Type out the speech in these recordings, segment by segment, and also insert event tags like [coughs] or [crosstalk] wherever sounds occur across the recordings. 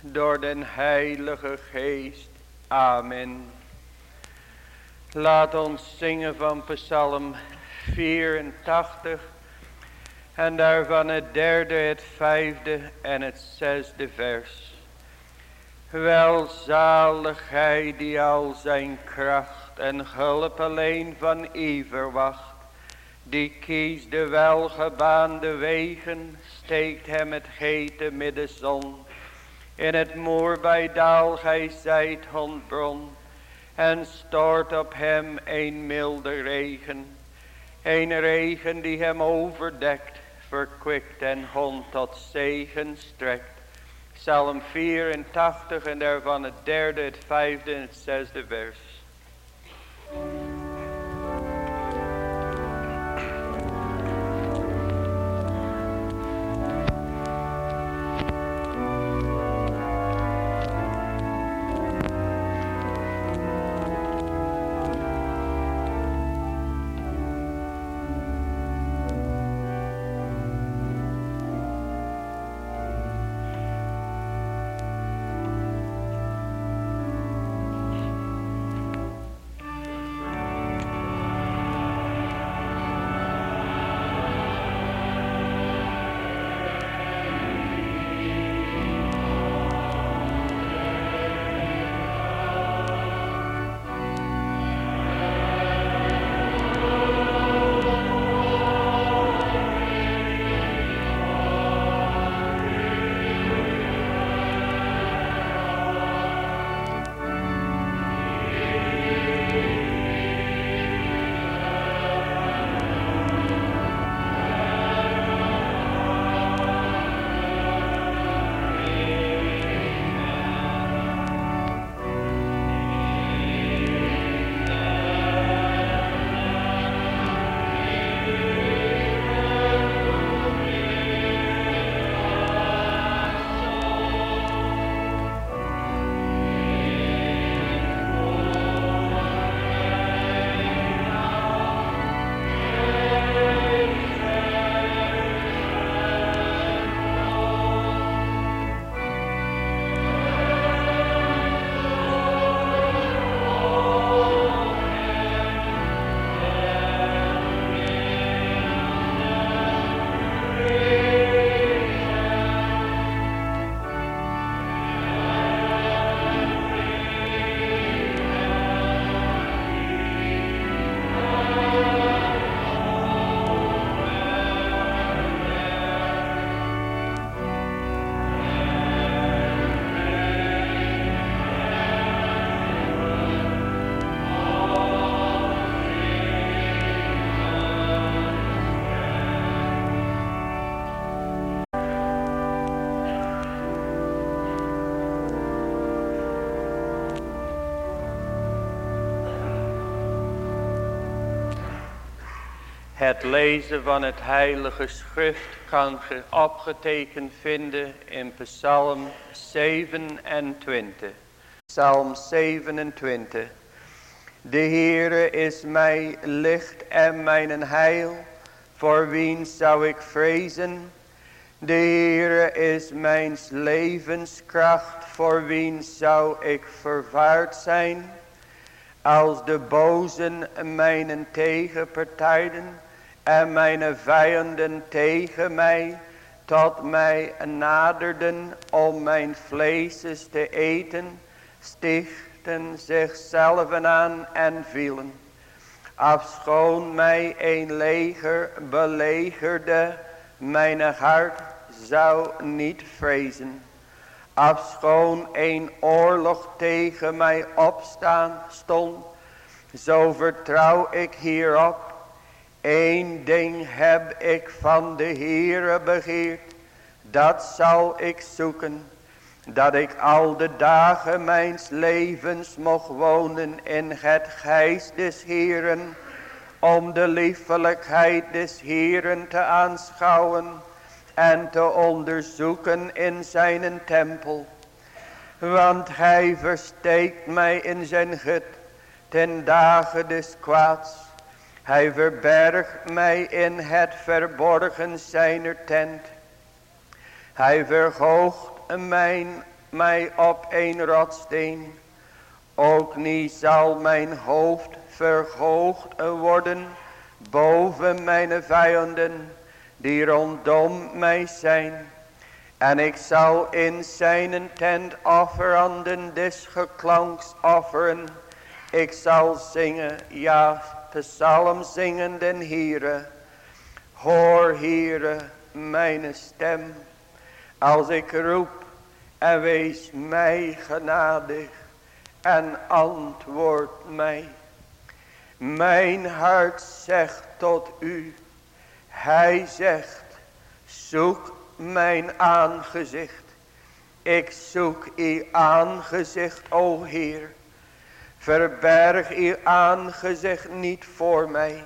door den Heilige Geest. Amen. Laat ons zingen van Psalm 84 en daarvan het derde, het vijfde en het zesde vers. Welzalig hij die al zijn kracht en hulp alleen van u verwacht. Die kiest de welgebaande wegen, steekt hem het hete middenzon. In het moer bij daal gij zijt hondbron, en stort op hem een milde regen. Een regen die hem overdekt, verkwikt en hond tot zegen strekt. Psalm 84 en daarvan het derde, het vijfde en het zesde vers. Het lezen van het heilige schrift kan je opgetekend vinden in Psalm 27. Psalm 27. De Heere is mij licht en mijn heil, voor wien zou ik vrezen? De Heere is mijn levenskracht, voor wien zou ik vervaard zijn? Als de bozen mijn tegenpartijen en mijn vijanden tegen mij tot mij naderden om mijn vlees te eten, stichten zichzelf aan en vielen. Afschoon mij een leger belegerde, mijn hart zou niet vrezen. Afschoon een oorlog tegen mij opstaan stond, zo vertrouw ik hierop Eén ding heb ik van de Heere begeerd, dat zal ik zoeken. dat ik al de dagen mijns levens mocht wonen in het geest des Heeren, om de liefelijkheid des Heeren te aanschouwen en te onderzoeken in zijn tempel. Want hij versteekt mij in zijn gut ten dagen des kwaads. Hij verbergt mij in het verborgen zijner tent. Hij verhoogt mijn, mij op een rotsteen. Ook niet zal mijn hoofd verhoogd worden boven mijn vijanden die rondom mij zijn. En ik zal in zijn tent offeranden des geklanks offeren. Ik zal zingen, ja, psalm zingen den Heere. Hoor Heere, mijn stem. Als ik roep en wees mij genadig en antwoord mij. Mijn hart zegt tot u. Hij zegt, zoek mijn aangezicht. Ik zoek uw aangezicht, o Heer. Verberg uw aangezicht niet voor mij.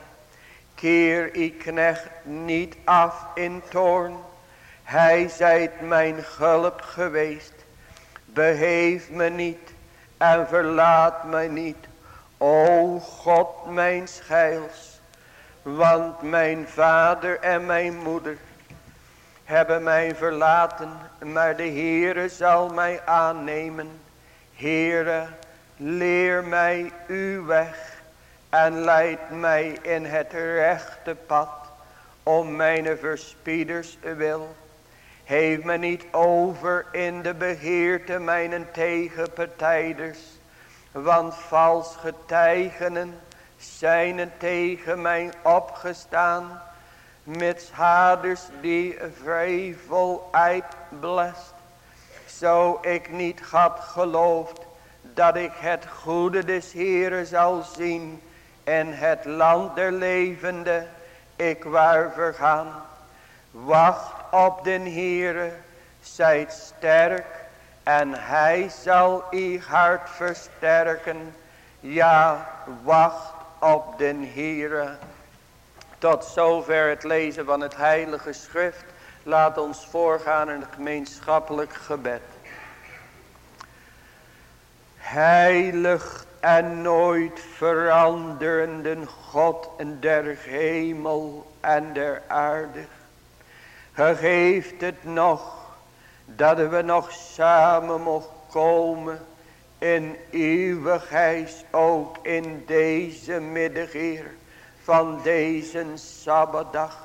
Keer uw knecht niet af in toorn. Hij zijt mijn hulp geweest. Beheef me niet en verlaat mij niet. O God mijn scheils. Want mijn vader en mijn moeder hebben mij verlaten. Maar de Heere zal mij aannemen. Heere, leer mij uw weg. En leid mij in het rechte pad. Om mijn verspieders wil. Heeft me niet over in de beheerte mijn tegenpartijders. Want vals getuigenen zijn tegen mij opgestaan. Met haders die vrevel uitblest. Zo ik niet had geloofd dat ik het goede des Heeren zal zien. En het land der levende ik waar vergaan. Wacht op den Heere, zijt sterk en hij zal uw hart versterken. Ja, wacht op den Heere. Tot zover het lezen van het heilige schrift. Laat ons voorgaan in het gemeenschappelijk gebed. Heilig en nooit veranderende God der hemel en der aarde. Geeft het nog dat we nog samen mogen komen in eeuwigheid ook in deze middag, van deze Sabbatdag.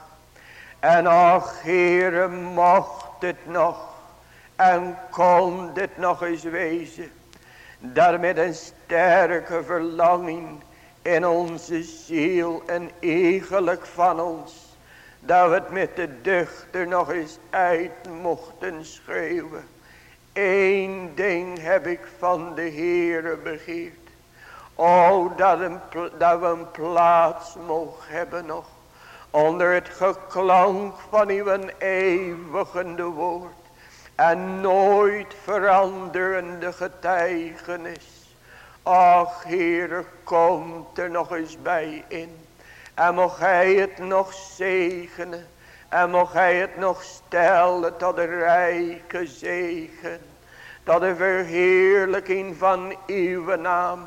En ach, Heere, mocht het nog en kon het nog eens wezen, dat met een sterke verlanging in onze ziel en eigenlijk van ons dat we het met de duchter nog eens uit mochten schreeuwen. Eén ding heb ik van de Heere begeerd. O, dat, dat we een plaats mogen hebben nog. Onder het geklank van uw eeuwigende woord. En nooit veranderende getuigenis. Ach, Heere, komt er nog eens bij in. En mocht hij het nog zegenen. En mocht hij het nog stellen tot de rijke zegen. Tot de verheerlijking van uw naam.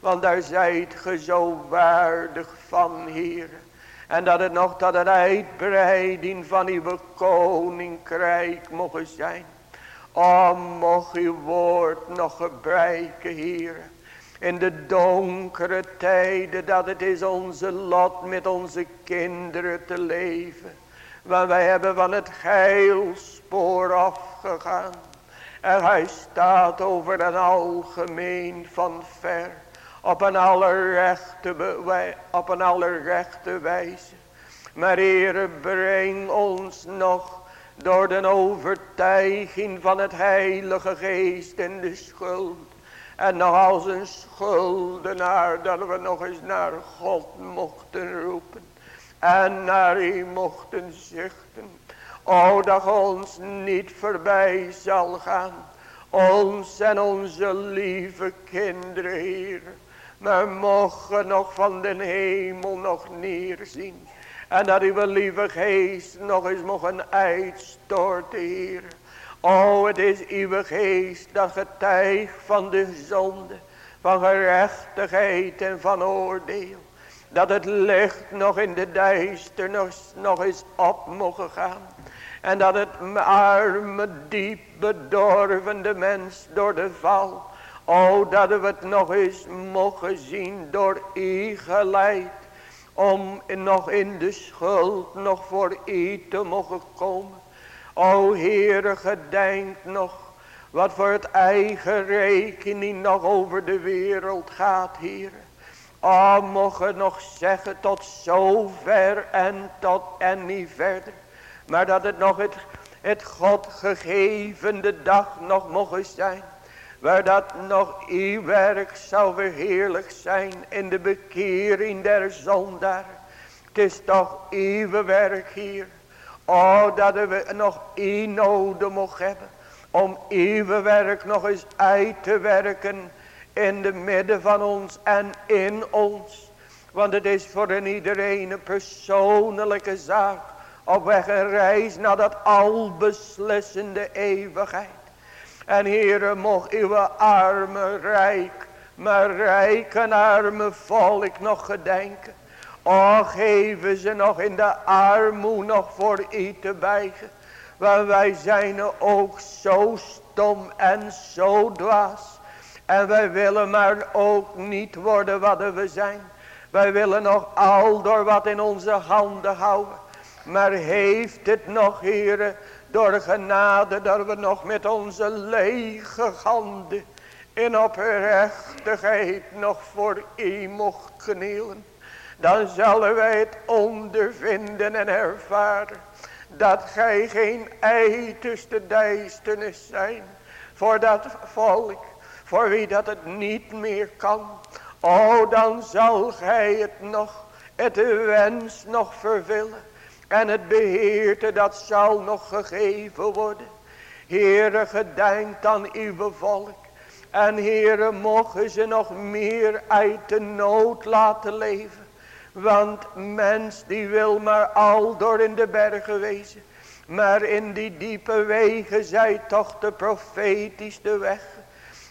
Want daar zijt ge zo waardig van, Heer. En dat het nog tot de uitbreiding van uw koninkrijk mogen zijn. O, mocht uw woord nog gebruiken, Heer in de donkere tijden dat het is onze lot met onze kinderen te leven. Want wij hebben van het geilspoor afgegaan. En hij staat over een algemeen van ver. Op een allerrechte, op een allerrechte wijze. Maar Heere breng ons nog door de overtuiging van het heilige geest in de schuld en nog als een schuldenaar dat we nog eens naar God mochten roepen. En naar u mochten zuchten. O dat ons niet voorbij zal gaan. Ons en onze lieve kinderen. Maar mogen nog van den hemel nog neerzien. En dat uw lieve geest nog eens mogen uitstorten, Heer. O, het is uw geest dat getuigt van de zonde, van gerechtigheid en van oordeel. Dat het licht nog in de duisternis nog eens op mogen gaan. En dat het arme, diep bedorvende mens door de val. O, dat we het nog eens mogen zien door u geleid. Om nog in de schuld nog voor u te mogen komen. O Heere, gedenk nog wat voor het eigen rekening nog over de wereld gaat, Heere. O, mogen nog zeggen tot zover en tot en niet verder. Maar dat het nog het, het God gegevende dag nog mogen zijn. Waar dat nog uw werk zou verheerlijk zijn in de bekering der zondaar. Het is toch uw werk hier. Oh, dat we nog één nodig mogen hebben. Om uw werk nog eens uit te werken. In de midden van ons en in ons. Want het is voor een iedereen een persoonlijke zaak. Op weg een reis naar dat albeslissende eeuwigheid. En Heere, mocht uw arme rijk, maar rijk en arme volk nog gedenken. O, geven ze nog in de armoe nog voor u te bijgen. Want wij zijn ook zo stom en zo dwaas. En wij willen maar ook niet worden wat we zijn. Wij willen nog al door wat in onze handen houden. Maar heeft het nog, heren, door genade dat we nog met onze lege handen in oprechtigheid nog voor u mocht knielen dan zullen wij het ondervinden en ervaren. Dat gij geen uiterste duisternis zijn. Voor dat volk. Voor wie dat het niet meer kan. O dan zal gij het nog. Het wens nog vervullen. En het beheerte dat zal nog gegeven worden. Heere gedenkt aan uw volk. En Heere mogen ze nog meer uit de nood laten leven. Want mens die wil maar al door in de bergen wezen. Maar in die diepe wegen zij toch de profetische weg.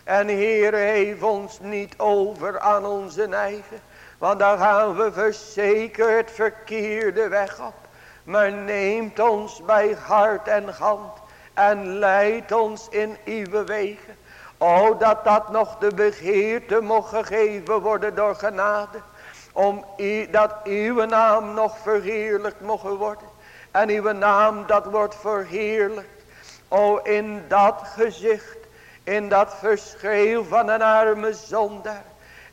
En Heer heeft ons niet over aan onze eigen. Want dan gaan we verzekerd verkeerde weg op. Maar neemt ons bij hart en hand. En leidt ons in uw wegen. O dat dat nog de begeerte mocht gegeven worden door genade. Om dat uw naam nog verheerlijkt mogen worden. En uw naam dat wordt verheerlijkt. O in dat gezicht. In dat verschil van een arme zondaar.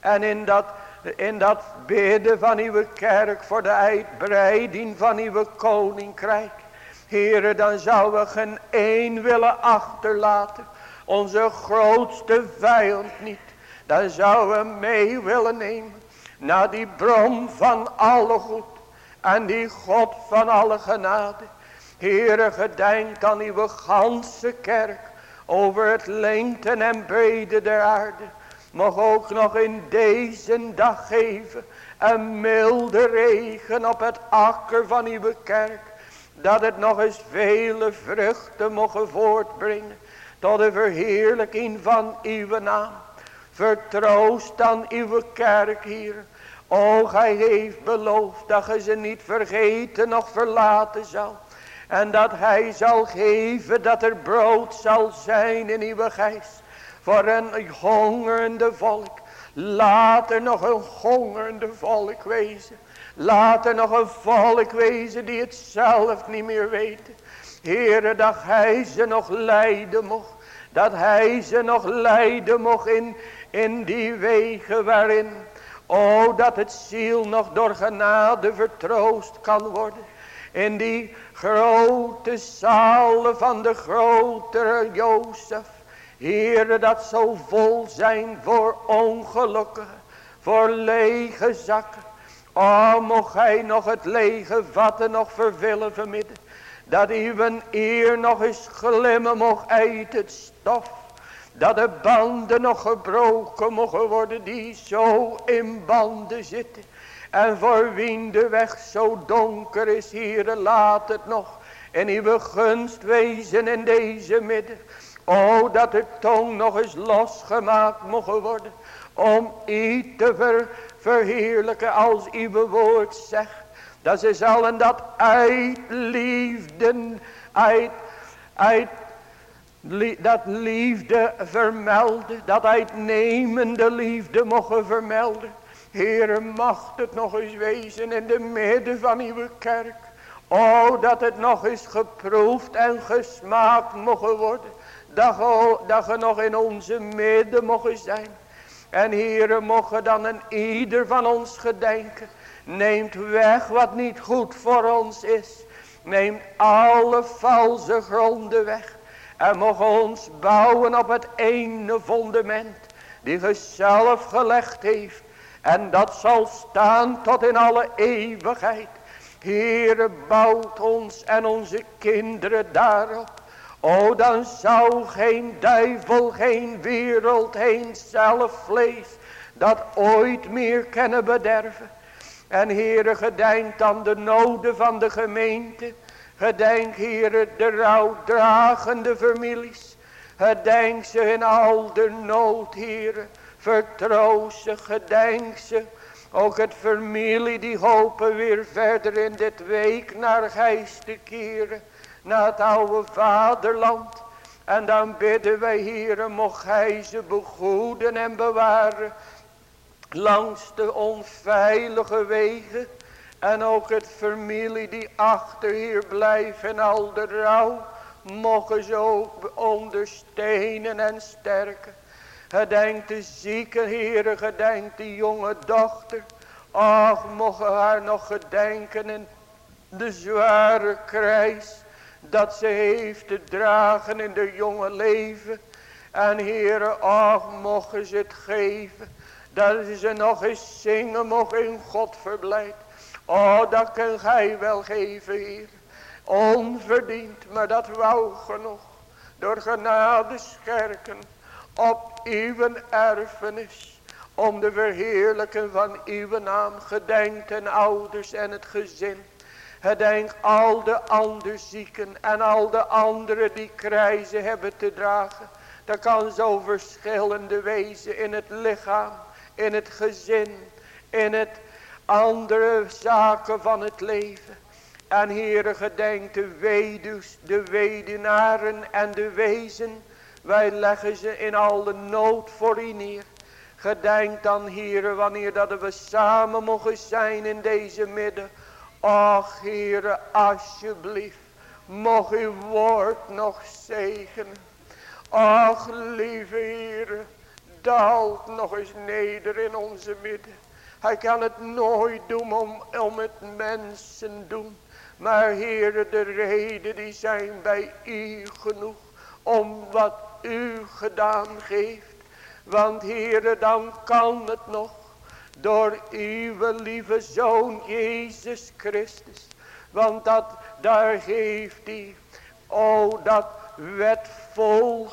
En in dat, in dat bidden van uw kerk voor de uitbreiding van uw koninkrijk. Heren dan zouden we geen één willen achterlaten. Onze grootste vijand niet. Dan zouden we mee willen nemen naar die bron van alle goed. En die God van alle genade. Heere gedenk aan uw ganse kerk. Over het lengte en brede der aarde. Mag ook nog in deze dag geven. Een milde regen op het akker van uw kerk. Dat het nog eens vele vruchten mogen voortbrengen. Tot de verheerlijking van uw naam. Vertroost dan uw kerk hier. O, hij heeft beloofd dat hij ze niet vergeten nog verlaten zal. En dat hij zal geven dat er brood zal zijn in uw geest. Voor een hongerende volk. Laat er nog een hongerende volk wezen. Laat er nog een volk wezen die het zelf niet meer weten. Heere, dat hij ze nog leiden mocht. Dat hij ze nog leiden mocht in, in die wegen waarin O dat het ziel nog door genade vertroost kan worden. In die grote zalen van de grotere Jozef. Heere dat zo vol zijn voor ongelukken. Voor lege zakken. O mocht gij nog het lege vatten nog vervullen vermidden. Dat uw eer nog eens glimmen mocht uit het stof Dat de banden nog gebroken mogen worden die zo in banden zitten. En voor wie de weg zo donker is, hier laat het nog in uw gunst wezen in deze midden. O, dat de tong nog eens losgemaakt mogen worden. Om u te ver, verheerlijken als uw woord zegt. Dat ze zullen dat uit liefde, uit, dat liefde vermelden. Dat uitnemende liefde mogen vermelden. Heere, mag het nog eens wezen in de midden van uw kerk. O, dat het nog eens geproefd en gesmaakt mogen worden. Dat, dat je nog in onze midden mogen zijn. En Heere, mogen dan een ieder van ons gedenken. Neemt weg wat niet goed voor ons is. Neemt alle valse gronden weg. En mogen ons bouwen op het ene fundament. Die ge zelf gelegd heeft. En dat zal staan tot in alle eeuwigheid. Heere, bouwt ons en onze kinderen daarop. O, dan zou geen duivel, geen wereld, geen zelf vlees dat ooit meer kunnen bederven. En Heere, gedenk aan de noden van de gemeente. Gedenk, Heere, de rouwdragende families. Gedenk ze in al de nood, Heere. Vertroost ze, gedenk ze. Ook het familie die hopen weer verder in dit week naar Gijs te keren. Naar het oude vaderland. En dan bidden wij, Heere, mocht Hij ze begoeden en bewaren. Langs de onveilige wegen. En ook het familie die achter hier blijft en al de rouw. Mogen ze ook ondersteunen en sterken. Gedenk de zieke Heere, gedenk de jonge dochter. Ach, mogen haar nog gedenken in de zware kruis. Dat ze heeft te dragen in de jonge leven. En Heere, ach, mogen ze het geven. Dat ze nog eens zingen mogen in God verblijd. Oh, dat kan gij wel geven, Heer. Onverdiend, maar dat wou genoeg. Door genade scherken op uw erfenis. Om de verheerlijken van uw naam. Gedenk en ouders en het gezin. Gedenk al de andere zieken en al de anderen die krijzen hebben te dragen. Dat kan zo verschillende wezen in het lichaam, in het gezin, in het andere zaken van het leven. En Heere gedenk de weduws, de wedenaren en de wezen wij leggen ze in al de nood voor u neer. Gedenk dan, Heere, wanneer dat we samen mogen zijn in deze midden. Ach, Heere, alsjeblieft, mocht uw woord nog zegenen. Ach, lieve Heere, daalt nog eens neder in onze midden. Hij kan het nooit doen om, om het mensen doen. Maar Heere, de reden die zijn bij u genoeg. Om wat u gedaan geeft. Want Heere, dan kan het nog door uw lieve Zoon Jezus Christus. Want dat, daar geeft hij, o dat werd vol,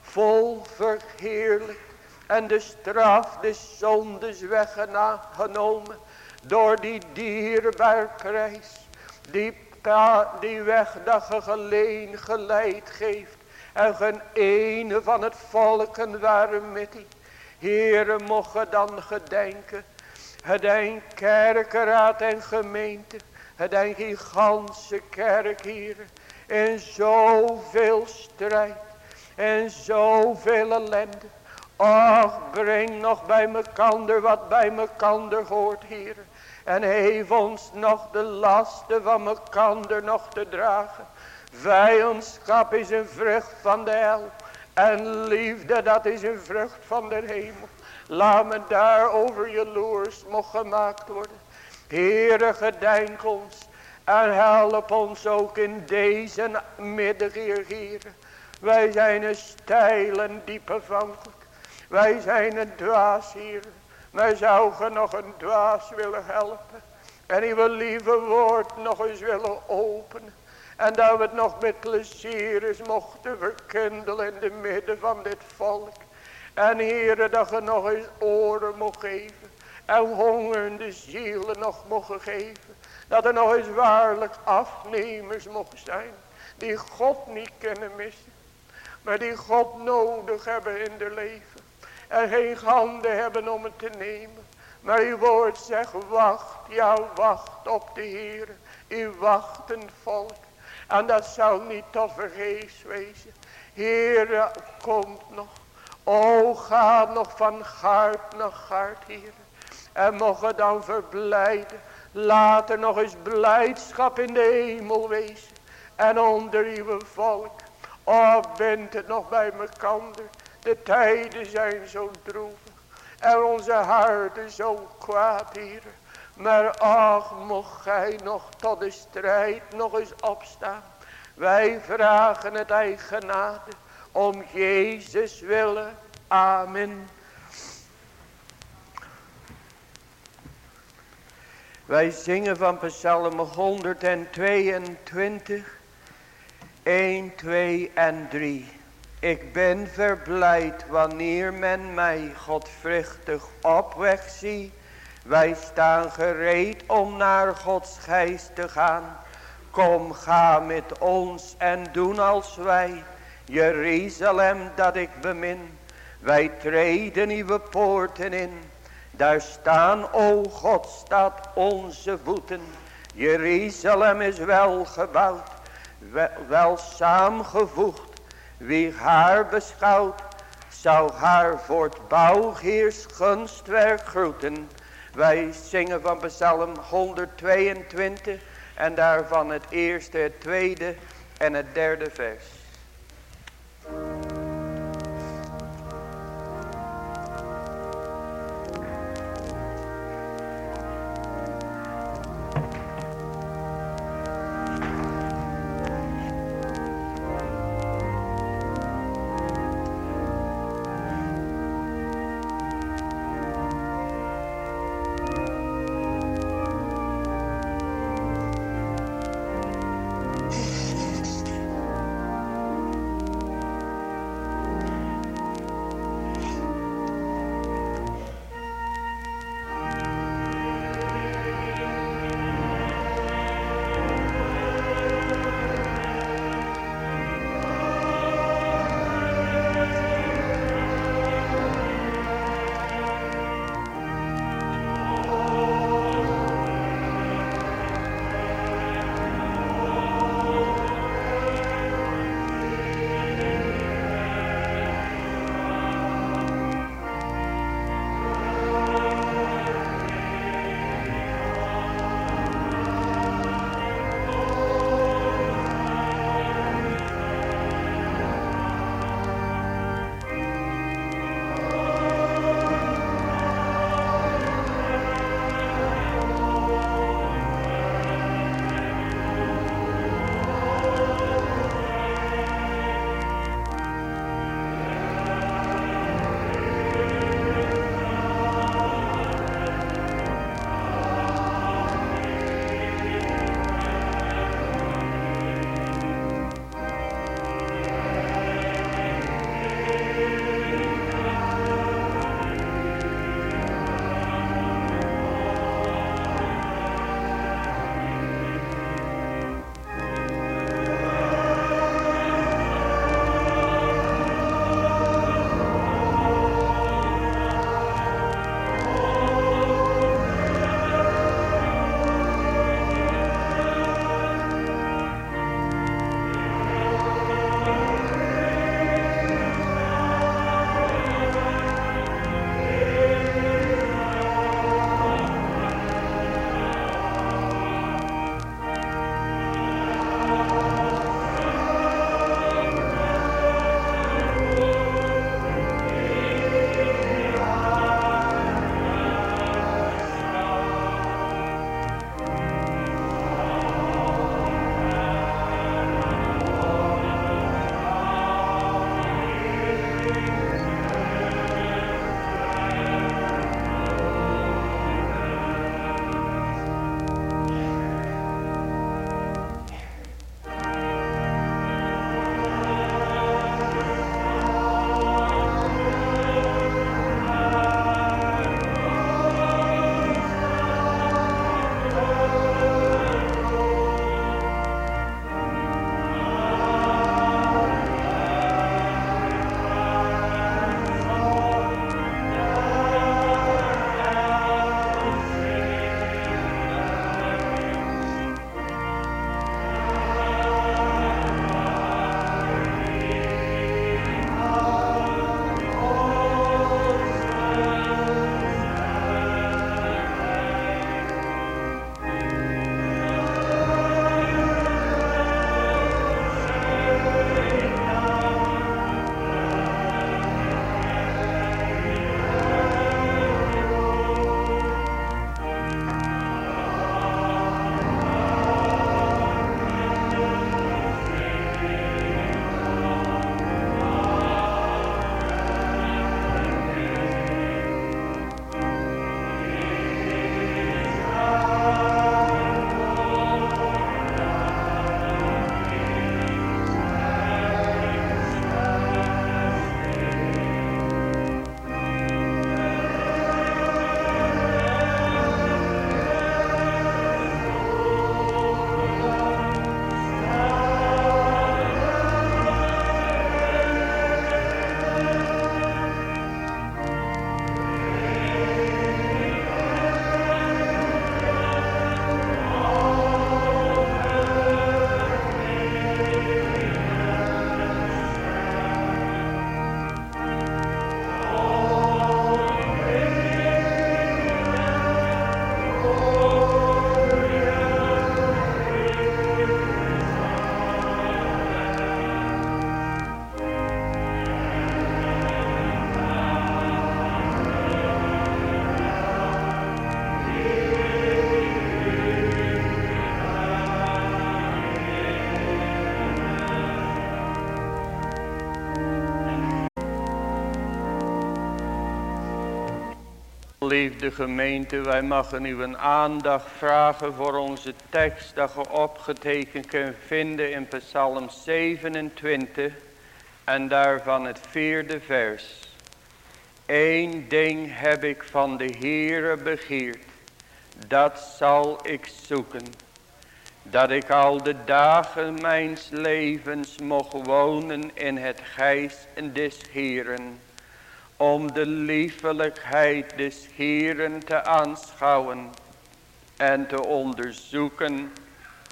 vol verheerlijk. En de straf des zondes weggenomen door die dierbaar prijs. Die, die weg dat geleid geeft en geen ene van het volken waren met. Heere, mocht dan gedenken. Gedenk kerkenraad en gemeente. Gedenk die ganse kerk hier. In zoveel strijd. En zoveel ellende. Och, breng nog bij mekander wat bij mekander hoort, Heer. En heeft ons nog de lasten van mekander nog te dragen. Vijandschap is een vrucht van de hel. En liefde dat is een vrucht van de hemel. Laat me daarover jaloers mocht gemaakt worden. Heere gedenk ons. En help ons ook in deze middag Heer. Wij zijn een stijl en diep afhankelijk. Wij zijn een dwaas hier. Wij zouden nog een dwaas willen helpen. En uw lieve woord nog eens willen openen. En dat we het nog met plezier eens mochten verkindelen in de midden van dit volk. En heren dat je nog eens oren mocht geven. En hongerende zielen nog mogen geven. Dat er nog eens waarlijk afnemers mogen zijn. Die God niet kunnen missen. Maar die God nodig hebben in de leven. En geen handen hebben om het te nemen. Maar uw woord zegt wacht. Ja wacht op de Heer. U wacht een volk. En dat zal niet tot vergeefs wezen. Heere, komt nog. O, ga nog van hart naar hart, Heer. En mogen dan verblijden. Laat er nog eens blijdschap in de hemel wezen. En onder uw volk. O, bent het nog bij mekander. De tijden zijn zo droevig. En onze harten zo kwaad, Heer. Maar ach, mocht gij nog tot de strijd nog eens opstaan. Wij vragen het eigen genade. Om Jezus willen. Amen. Wij zingen van Psalm 122. 1, 2 en 3. Ik ben verblijd wanneer men mij godvruchtig op weg ziet. Wij staan gereed om naar Gods geest te gaan. Kom ga met ons en doen als wij. Jeruzalem dat ik bemin. Wij treden uw poorten in. Daar staan, o God, staat onze voeten. Jeruzalem is wel gebouwd, wel, wel samengevoegd. Wie haar beschouwt, zou haar voor het bouwheers gunstwerk groeten. Wij zingen van Psalm 122 en daarvan het eerste, het tweede en het derde vers. Geliefde gemeente, wij mogen u een aandacht vragen voor onze tekst dat je opgetekend kunt vinden in Psalm 27 en daarvan het vierde vers. Eén ding heb ik van de Heere begeerd, dat zal ik zoeken. Dat ik al de dagen mijns levens mocht wonen in het gijs des Heeren om de liefelijkheid des Heeren te aanschouwen en te onderzoeken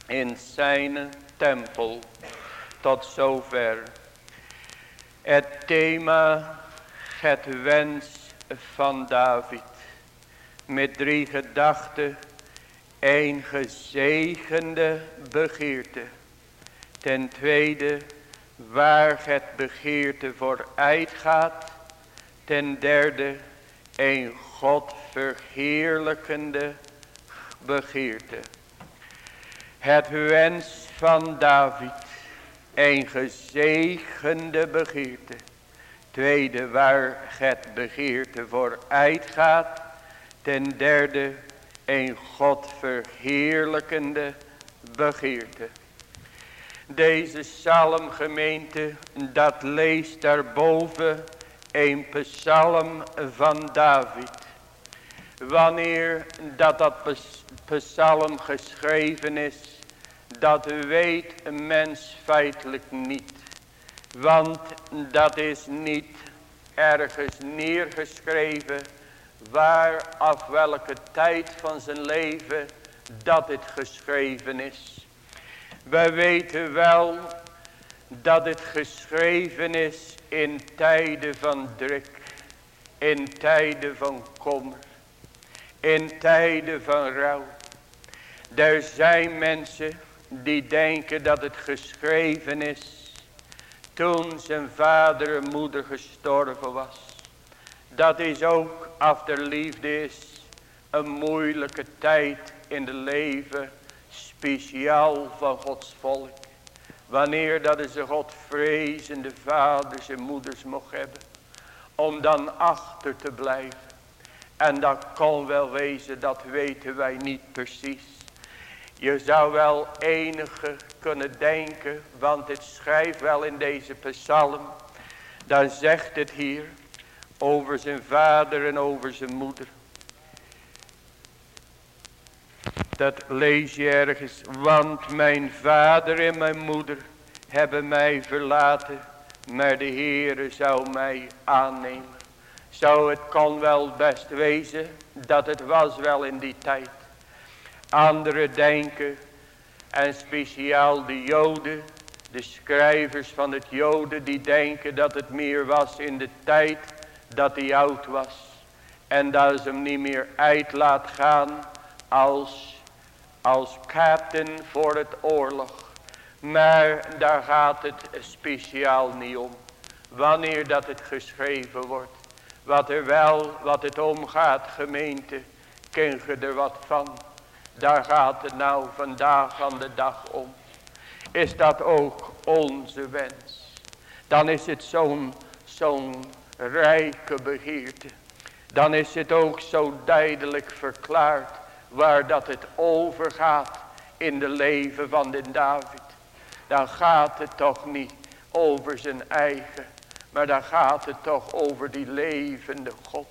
in zijn tempel. Tot zover. Het thema, het wens van David. Met drie gedachten, een gezegende begeerte. Ten tweede, waar het begeerte voor uitgaat Ten derde, een God verheerlijkende begeerte. Het wens van David, een gezegende begeerte. Tweede, waar het begeerte voor uitgaat. Ten derde, een God verheerlijkende begeerte. Deze psalmgemeente, dat leest daarboven een psalm van David. Wanneer dat dat psalm geschreven is, dat weet een mens feitelijk niet. Want dat is niet ergens neergeschreven waar af welke tijd van zijn leven dat het geschreven is. Wij weten wel dat het geschreven is in tijden van druk, in tijden van kommer, in tijden van rouw. Er zijn mensen die denken dat het geschreven is toen zijn vader en moeder gestorven was. Dat is ook, af de liefde is, een moeilijke tijd in het leven, speciaal van Gods volk. Wanneer dat ze God vrezende vaders en moeders mocht hebben. Om dan achter te blijven. En dat kon wel wezen, dat weten wij niet precies. Je zou wel enige kunnen denken, want het schrijft wel in deze psalm. Dan zegt het hier over zijn vader en over zijn moeder. Dat lees je ergens. Want mijn vader en mijn moeder hebben mij verlaten. Maar de Heere zou mij aannemen. Zou het kan wel best wezen. Dat het was wel in die tijd. Anderen denken. En speciaal de Joden. De schrijvers van het Joden. Die denken dat het meer was in de tijd. Dat hij oud was. En dat ze hem niet meer uit laat gaan. Als als captain voor het oorlog. Maar daar gaat het speciaal niet om. Wanneer dat het geschreven wordt. Wat er wel, wat het omgaat gemeente. Ken je er wat van. Daar gaat het nou vandaag aan de dag om. Is dat ook onze wens. Dan is het zo'n zo'n rijke begeerte. Dan is het ook zo duidelijk verklaard waar dat het overgaat in de leven van de David. Dan gaat het toch niet over zijn eigen, maar dan gaat het toch over die levende God.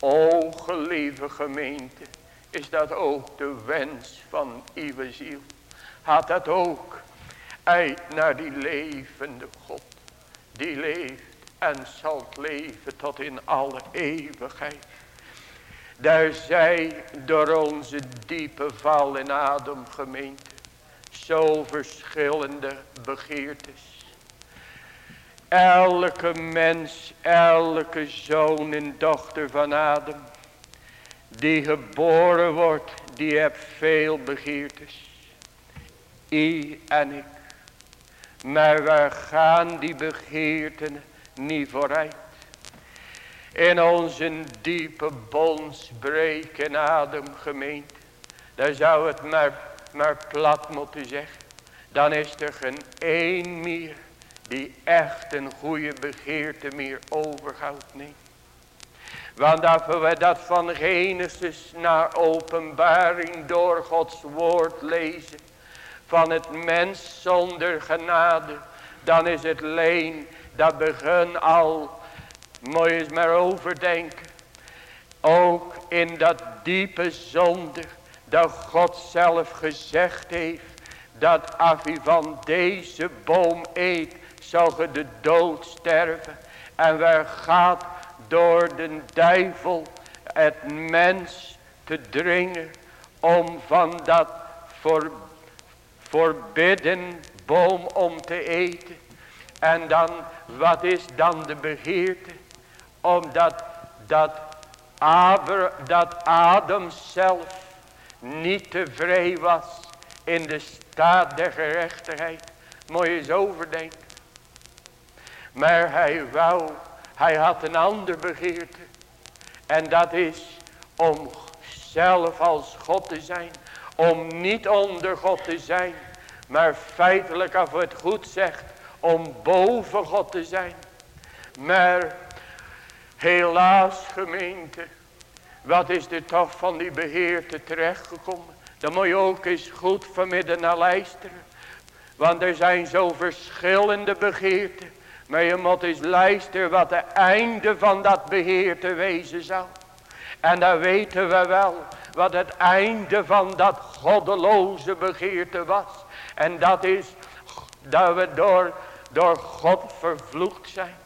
O gelieve gemeente, is dat ook de wens van uw ziel. Gaat dat ook uit naar die levende God, die leeft en zal leven tot in alle eeuwigheid. Daar zij door onze diepe val in adem gemeente. Zo verschillende begeertes. Elke mens, elke zoon en dochter van Adam. Die geboren wordt, die heeft veel begeertes. I en ik. Maar waar gaan die begeerten niet vooruit? In onze diepe bondsbreek en adem gemeente. Dan zou het maar, maar plat moeten zeggen. Dan is er geen één meer die echt een goede begeerte meer overhoudt. Nee. Want we dat van Genesis naar openbaring door Gods woord lezen. Van het mens zonder genade. Dan is het leen. Dat begin al. Moet je eens maar overdenken. Ook in dat diepe zonde. Dat God zelf gezegd heeft. Dat als je van deze boom eet. Zal je de dood sterven. En waar gaat door de duivel het mens te dringen om van dat voor, voorbidden boom om te eten. En dan, wat is dan de begeerte? Omdat dat, dat Adam zelf niet tevreden was in de staat der gerechtigheid. Moet je eens overdenken. Maar hij wou hij had een ander begeerte. En dat is om zelf als God te zijn. Om niet onder God te zijn. Maar feitelijk als het goed zegt. Om boven God te zijn. Maar helaas gemeente. Wat is er toch van die begeerte terechtgekomen. Dan moet je ook eens goed vanmiddag naar luisteren. Want er zijn zo verschillende begeerten. Maar je moet eens luisteren wat de einde van dat beheer te wezen zal. En dan weten we wel wat het einde van dat goddeloze begeerte was. En dat is dat we door, door God vervloekt zijn.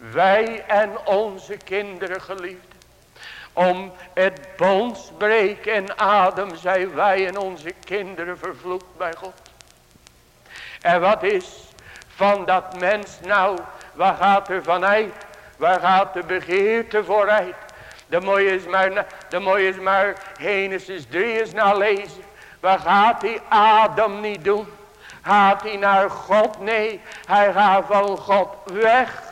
Wij en onze kinderen geliefd. Om het breken in adem zijn wij en onze kinderen vervloekt bij God. En wat is van dat mens nou. Waar gaat er vanuit? Waar gaat de begeerte vooruit? Moet je eens maar, moet je eens maar Genesis 3 eens naar lezen. Waar gaat die Adam niet doen? Gaat hij naar God? Nee, hij gaat van God weg.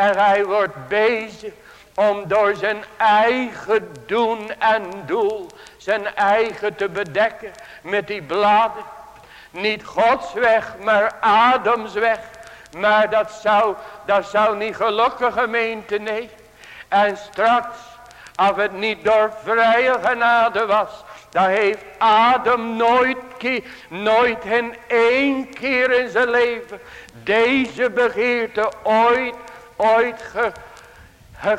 En hij wordt bezig om door zijn eigen doen en doel zijn eigen te bedekken met die bladen. Niet Gods weg, maar Adams weg. Maar dat zou, dat zou niet gelukken gemeente, nee. En straks, als het niet door vrije genade was, dan heeft Adam nooit, nooit in één keer in zijn leven deze begeerte ooit, ooit ge,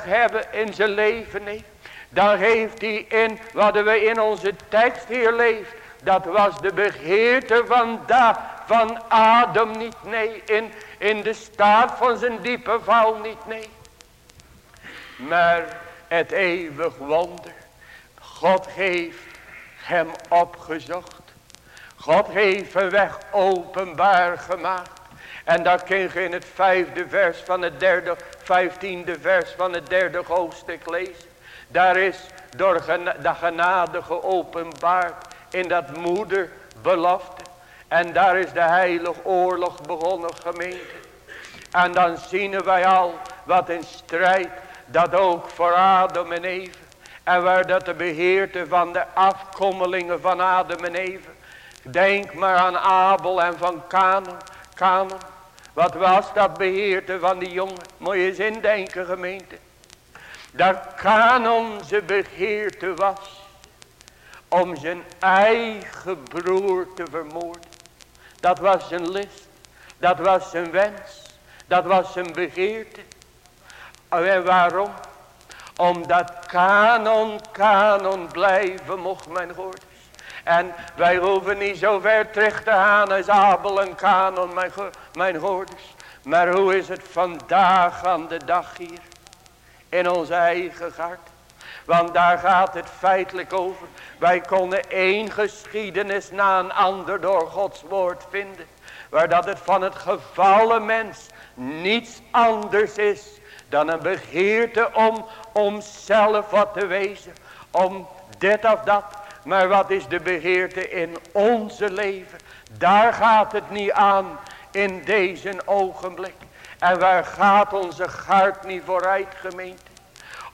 hebben in zijn leven, nee. Dan heeft hij in, wat we in onze tekst hier lezen, dat was de begeerte van, da, van Adam niet, nee, in, in de staat van zijn diepe val niet, nee. Maar het eeuwig wonder. God heeft hem opgezocht. God heeft een weg openbaar gemaakt. En dat kun je in het vijfde vers van het derde, vijftiende vers van het derde hoofdstuk lezen. Daar is door de genade geopenbaard in dat moederbelofte. En daar is de heilige oorlog begonnen gemeente. En dan zien wij al wat een strijd dat ook voor Adam en Eve. En waar dat de beheerte van de afkommelingen van Adam en Eve. Denk maar aan Abel en van Kanon. Wat was dat beheerte van die jongen? Moet je eens gemeente. Dat Kanon zijn begeerte was. Om zijn eigen broer te vermoorden. Dat was zijn list. Dat was zijn wens. Dat was zijn begeerte. En waarom? Omdat kanon, kanon blijven mocht mijn hoorders. En wij hoeven niet zo ver terug te gaan als Abel en kanon mijn, mijn hoorders. Maar hoe is het vandaag aan de dag hier? In ons eigen hart. Want daar gaat het feitelijk over. Wij konden één geschiedenis na een ander door Gods woord vinden. Waar dat het van het gevallen mens niets anders is dan een begeerte om, om zelf wat te wezen. Om dit of dat. Maar wat is de begeerte in onze leven? Daar gaat het niet aan in deze ogenblik. En waar gaat onze hart niet vooruit gemeente?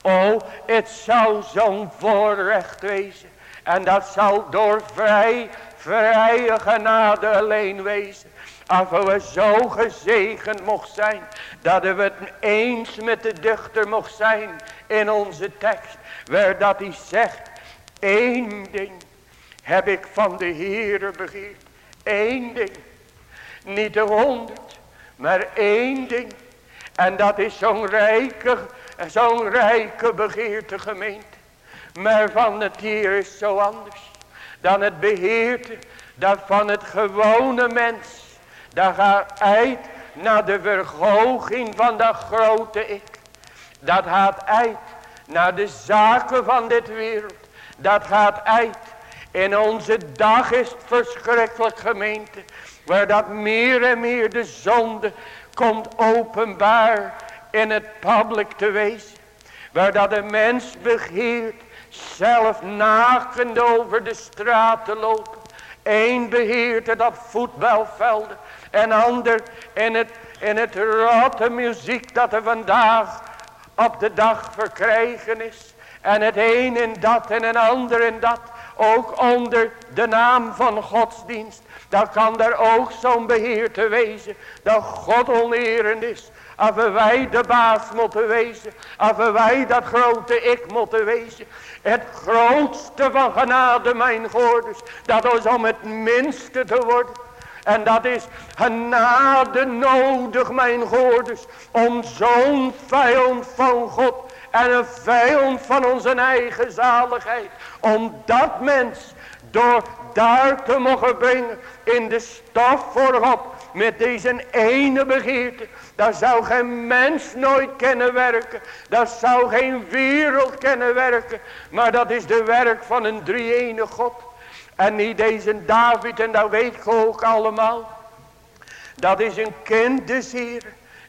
Oh, het zou zo'n voorrecht wezen. En dat zal door vrij, vrije genade alleen wezen. Als we zo gezegend mocht zijn. Dat we het eens met de dichter mocht zijn. In onze tekst. Waar dat hij zegt. Één ding heb ik van de Heere begeerd. Eén ding. Niet de honderd. Maar één ding. En dat is zo'n rijke, zo'n rijke begeerte gemeente. Maar van het hier is zo anders. Dan het beheerte dat van het gewone mens. Dat gaat uit naar de verhoging van dat grote ik. Dat gaat uit naar de zaken van dit wereld. Dat gaat uit. In onze dag is het verschrikkelijk gemeente. Waar dat meer en meer de zonde komt openbaar in het publiek te wezen. Waar dat de mens begeert zelf nakend over de straat te lopen. Eén beheert dat voetbalvelden. En ander in het, in het rotte muziek dat er vandaag op de dag verkrijgen is. En het een in dat en een ander in dat. Ook onder de naam van godsdienst. Dan kan er ook zo'n beheer te wezen. Dat God onerend is. Of wij de baas moeten wezen. Of wij dat grote ik moeten wezen. Het grootste van genade mijn goorders. Dat is om het minste te worden. En dat is genade nodig mijn goorders. Om zo'n vijand van God. En een vijand van onze eigen zaligheid. Om dat mens door daar te mogen brengen. In de stof voorop. Met deze ene begeerte. Dat zou geen mens nooit kunnen werken. Dat zou geen wereld kunnen werken. Maar dat is de werk van een drie-ene God. En niet deze David, en dat weet je ook allemaal. Dat is een kind des Heer.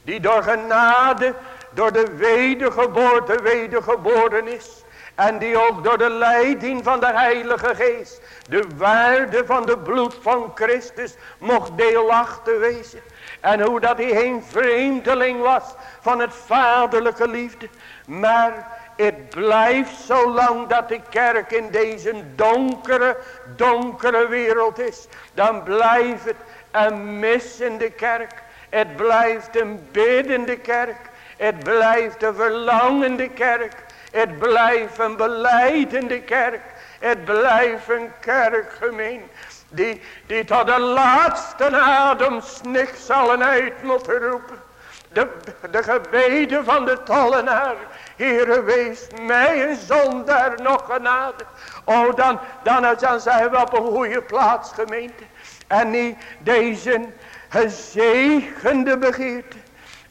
Die door genade, door de wedergeboorte wedergeboren is. En die ook door de leiding van de Heilige Geest. De waarde van de bloed van Christus mocht deelachtig wezen. En hoe dat hij geen vreemdeling was van het vaderlijke liefde. Maar het blijft zolang dat de kerk in deze donkere, donkere wereld is. Dan blijft het een missende kerk. Het blijft een biddende kerk. Het blijft een verlangende kerk. Het blijft een beleidende kerk. Het blijft een kerkgemeen. Die, die tot de laatste ademsnik zal uit moeten roepen. De, de gebeden van de tollenaar. Heere wees mij een zondaar nog genade. Oh dan, dan, dan zijn we op een goede plaats gemeente. En niet deze gezegende begeerte.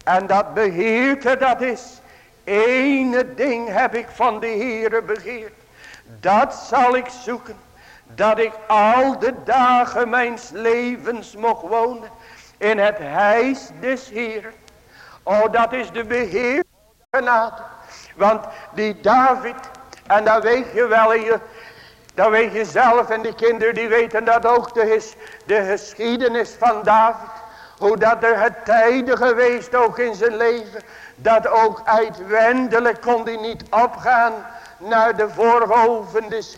En dat begeerte dat is. Ene ding heb ik van de Heere begeerd. Dat zal ik zoeken dat ik al de dagen mijns levens mocht wonen in het huis des Heeren. Oh, dat is de beheer genade. Want die David, en dat weet je wel, je, dat weet je zelf en die kinderen die weten dat ook, de, de geschiedenis van David. Hoe dat er het tijden geweest ook in zijn leven. Dat ook uitwendelijk kon hij niet opgaan naar de voorhoven des.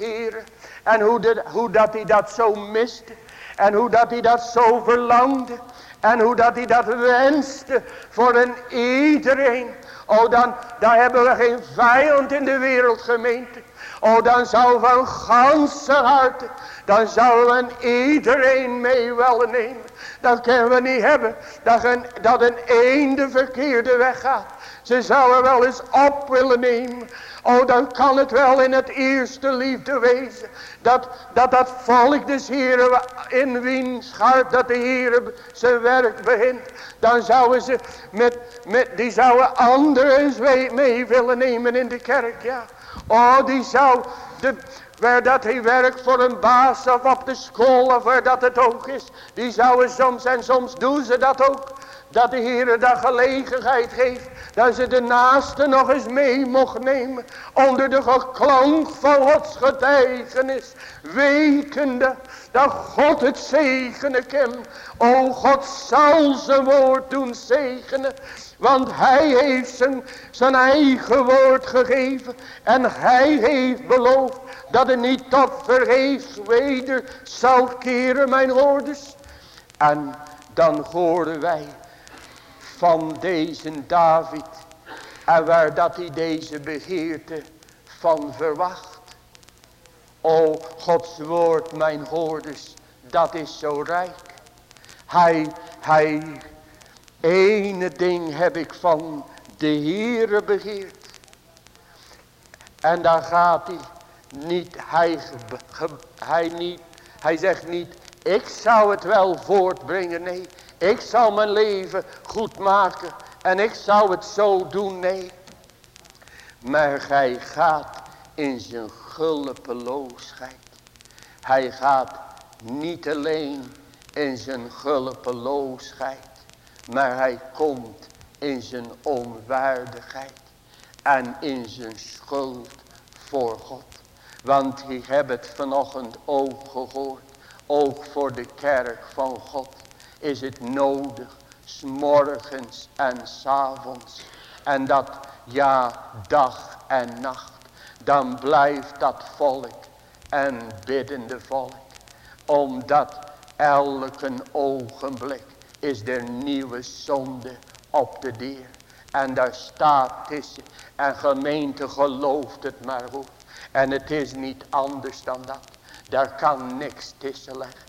En hoe, de, hoe dat hij dat zo miste. En hoe dat hij dat zo verlangde. En hoe dat hij dat wenste voor een iedereen. Oh dan, dan hebben we geen vijand in de wereld gemeente. Oh dan zou van ganse harte. Dan zouden iedereen mee willen nemen. Dan kunnen we niet hebben dat een, dat een eende verkeerde weg gaat. Ze zouden wel eens op willen nemen. Oh, dan kan het wel in het eerste liefde wezen. Dat dat, dat volk des Heren in wiens hart dat de Heer zijn werk begint. Dan zouden ze met, met die zouden anderen mee willen nemen in de kerk, ja. Oh, die zou, de, waar dat hij werkt voor een baas of op de school of waar dat het ook is. Die zouden soms en soms doen ze dat ook. Dat de Heer daar gelegenheid geeft. Dat ze de naaste nog eens mee mocht nemen. Onder de geklank van Gods getuigenis. Wetende dat God het zegenen kan. O God zal zijn woord doen zegenen. Want hij heeft zijn, zijn eigen woord gegeven. En hij heeft beloofd dat het niet tot vergeefs weder zal keren mijn hoorders. En dan horen wij van deze David. En waar dat hij deze begeerte van verwacht. O Gods woord mijn hoorders dat is zo rijk. Hij, hij, ene ding heb ik van de Heere begeerd. En daar gaat hij niet, hij, hij niet, hij zegt niet, ik zou het wel voortbrengen, nee. Ik zal mijn leven goed maken en ik zou het zo doen, nee. Maar hij gaat in zijn gulpeloosheid. Hij gaat niet alleen in zijn gulpeloosheid. Maar hij komt in zijn onwaardigheid. En in zijn schuld voor God. Want ik heb het vanochtend ook gehoord. Ook voor de kerk van God is het nodig. S'morgens en s'avonds. En dat ja dag en nacht. Dan blijft dat volk en biddende volk. Omdat elke ogenblik is er nieuwe zonde op de deur. En daar staat tussen. En gemeente gelooft het maar goed. En het is niet anders dan dat. Daar kan niks tussen leggen.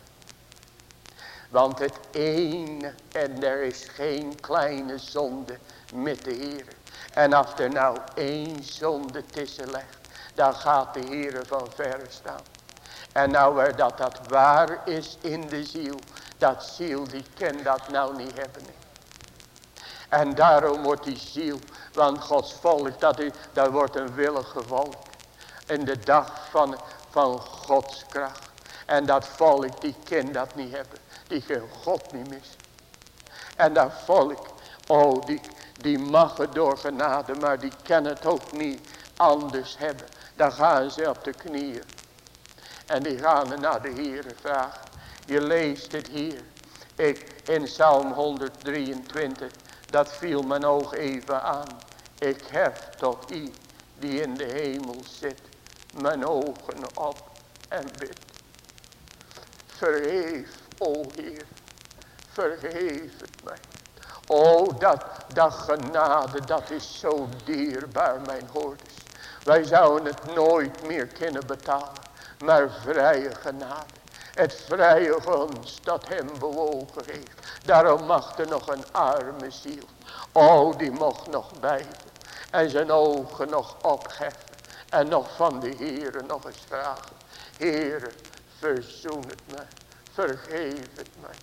Want het ene en er is geen kleine zonde met de Heer. En als er nou één zonde tussen legt. Dan gaat de Heer van verre staan. En nou waar dat dat waar is in de ziel. Dat ziel die kan dat nou niet hebben. En daarom wordt die ziel. Want Gods volk dat, is, dat wordt een willige volk. In de dag van, van Gods kracht. En dat volk die kan dat niet hebben. Die kan God niet missen. En dat volk. Oh die, die mag het door genade. Maar die kan het ook niet anders hebben. Dan gaan ze op de knieën. En die gaan naar de Heere vragen. Je leest het hier. Ik, in Psalm 123. Dat viel mijn oog even aan. Ik hef tot u die in de hemel zit. Mijn ogen op en bid. Vergeef, o Heer. Vergeef het mij. O, dat, dat genade, dat is zo dierbaar, mijn hoorders. Wij zouden het nooit meer kunnen betalen maar vrije genade. Het vrije gunst dat hem bewogen heeft. Daarom mag er nog een arme ziel. Oh, die mocht nog blijven. En zijn ogen nog opheffen. En nog van de Heere nog eens vragen. Heere, verzoen het mij. Vergeef het mij.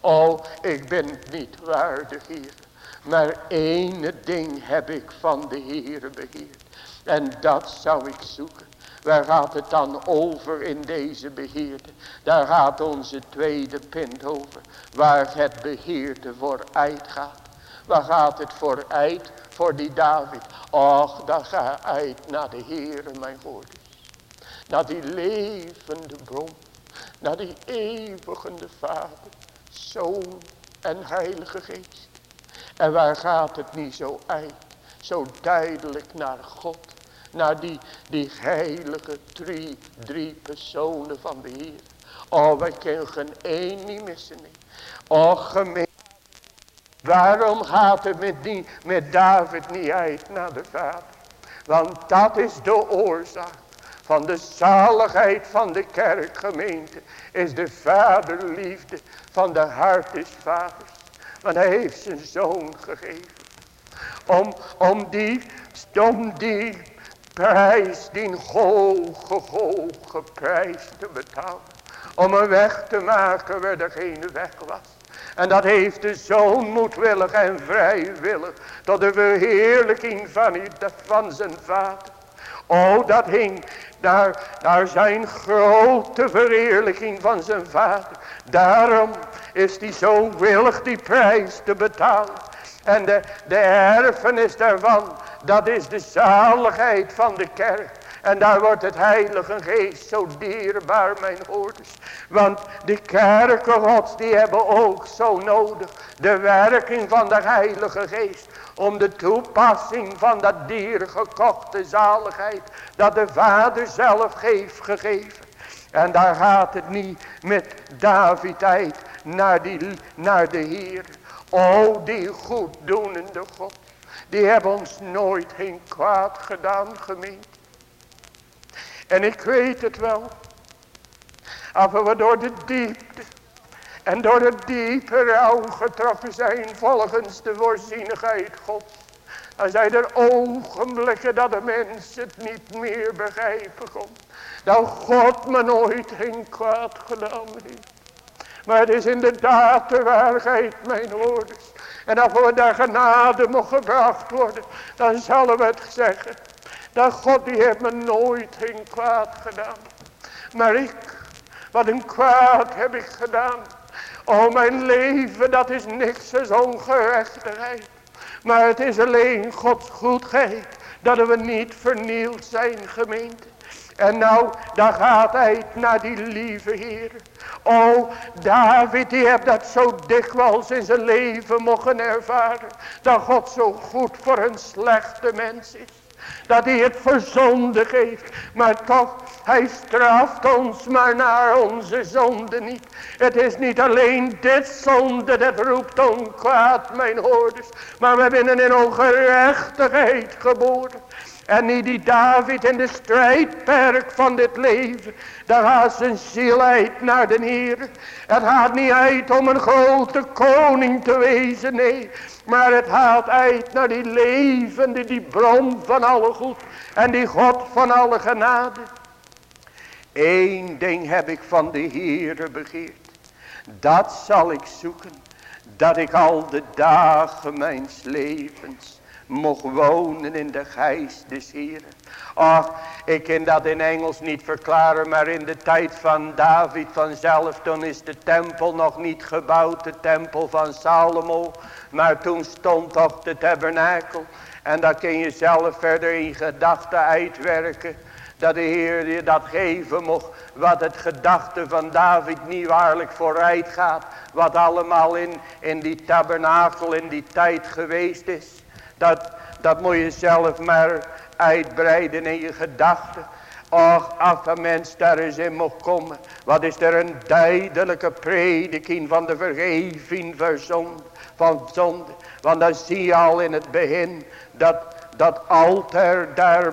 Oh, ik ben niet waardig, Heer. Maar ene ding heb ik van de Heere beheerd. En dat zou ik zoeken. Waar gaat het dan over in deze begeerte? Daar gaat onze tweede punt over. Waar het begeerte vooruit gaat. Waar gaat het vooruit voor die David? Och, dat gaat uit naar de Heere mijn woorden. Naar die levende bron. Naar die eeuwigende Vader. Zoon en Heilige Geest. En waar gaat het niet zo uit? Zo duidelijk naar God naar die, die heilige drie, drie personen van de Heer. Oh, wij kunnen geen één niet missen. Nee. Oh, gemeen. Waarom gaat het met, die, met David niet uit naar de Vader? Want dat is de oorzaak van de zaligheid van de kerkgemeente. Is de vaderliefde van de hart des vaders. Want hij heeft zijn zoon gegeven. Om, om, die, om die prijs, die hoge, hoge prijs te betalen. Om een weg te maken waar er geen weg was. En dat heeft de zoon moedwillig en vrijwillig. Tot de verheerlijking van, van zijn vader. Oh, dat hing daar, daar zijn grote verheerlijking van zijn vader. Daarom is hij zo willig die prijs te betalen. En de, de erfenis daarvan dat is de zaligheid van de kerk. En daar wordt het heilige geest zo dierbaar mijn hoorders. Want de kerken gods die hebben ook zo nodig. De werking van de heilige geest. Om de toepassing van dat diergekochte zaligheid. Dat de vader zelf heeft gegeven. En daar gaat het niet met David naar, die, naar de Heer. O die goeddoenende God. Die hebben ons nooit geen kwaad gedaan gemeend. En ik weet het wel. Als we door de diepte en door het diepe rouw getroffen zijn volgens de voorzienigheid Gods. Dan zijn er ogenblikken dat de mens het niet meer begrijpen kon. Dat God me nooit geen kwaad gedaan heeft. Maar het is inderdaad de waarheid mijn woorden. En als we daar genade mogen gebracht worden. Dan zullen we het zeggen. Dat God die heeft me nooit geen kwaad gedaan. Maar ik. Wat een kwaad heb ik gedaan. Oh mijn leven dat is niks als ongerechtigheid. Maar het is alleen Gods goedheid. Dat we niet vernield zijn gemeente. En nou, daar gaat hij naar die lieve Heer. Oh, David, die heeft dat zo dikwijls in zijn leven mogen ervaren. Dat God zo goed voor een slechte mens is. Dat hij het verzondig heeft. Maar toch, hij straft ons maar naar onze zonde niet. Het is niet alleen dit zonde dat roept kwaad, mijn hoorders. Maar we zijn in ongerechtigheid geboren. En niet die David in de strijdperk van dit leven. Daar gaat zijn ziel uit naar de Heer. Het gaat niet uit om een grote koning te wezen. Nee. Maar het gaat uit naar die levende. Die bron van alle goed. En die God van alle genade. Eén ding heb ik van de Heere begeerd. Dat zal ik zoeken. Dat ik al de dagen mijns levens mocht wonen in de geest des Heren. Ach, ik kan dat in Engels niet verklaren, maar in de tijd van David vanzelf, toen is de tempel nog niet gebouwd, de tempel van Salomo. Maar toen stond toch de tabernakel. En dat kun je zelf verder in gedachten uitwerken. Dat de Heer je dat geven mocht. Wat het gedachte van David niet waarlijk vooruit gaat. Wat allemaal in, in die tabernakel in die tijd geweest is. Dat, dat moet je zelf maar uitbreiden in je gedachten. Och, als een mens daar eens in mocht komen. Wat is er een duidelijke prediking van de vergeving van van zonde. Want dan zie je al in het begin dat dat altaar daar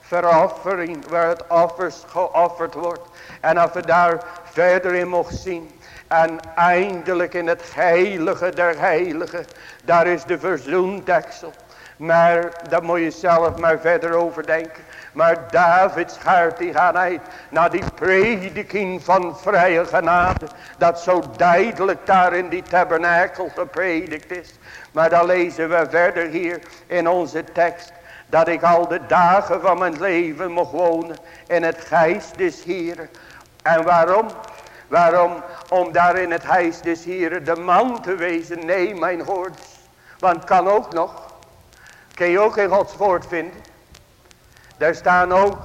veroffering, waar het offers geofferd wordt. En als we daar verder in mocht zien. En eindelijk in het heilige der heiligen. Daar is de verzoendeksel. Maar daar moet je zelf maar verder over denken. Maar Davids hart die gaat uit naar die prediking van vrije genade. Dat zo duidelijk daar in die tabernakel gepredikt is. Maar dan lezen we verder hier in onze tekst. Dat ik al de dagen van mijn leven mocht wonen in het geest des Heeren. En waarom? Waarom? Om daar in het huis des Heeren de man te wezen. Nee, mijn hoorders. Want kan ook nog. Kun je ook in Gods woord vinden. Daar staan ook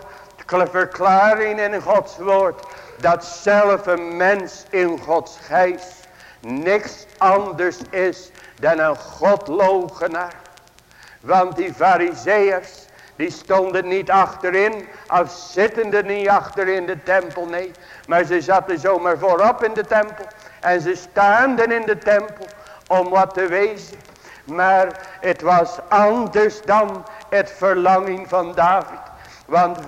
verklaringen in Gods woord. Dat zelf een mens in Gods geest niks anders is dan een godlogenaar. Want die fariseërs die stonden niet achterin. Of zittende niet achter in de tempel. Nee. Maar ze zaten zomaar voorop in de tempel. En ze staanden in de tempel. Om wat te wezen. Maar het was anders dan het verlangen van David. Want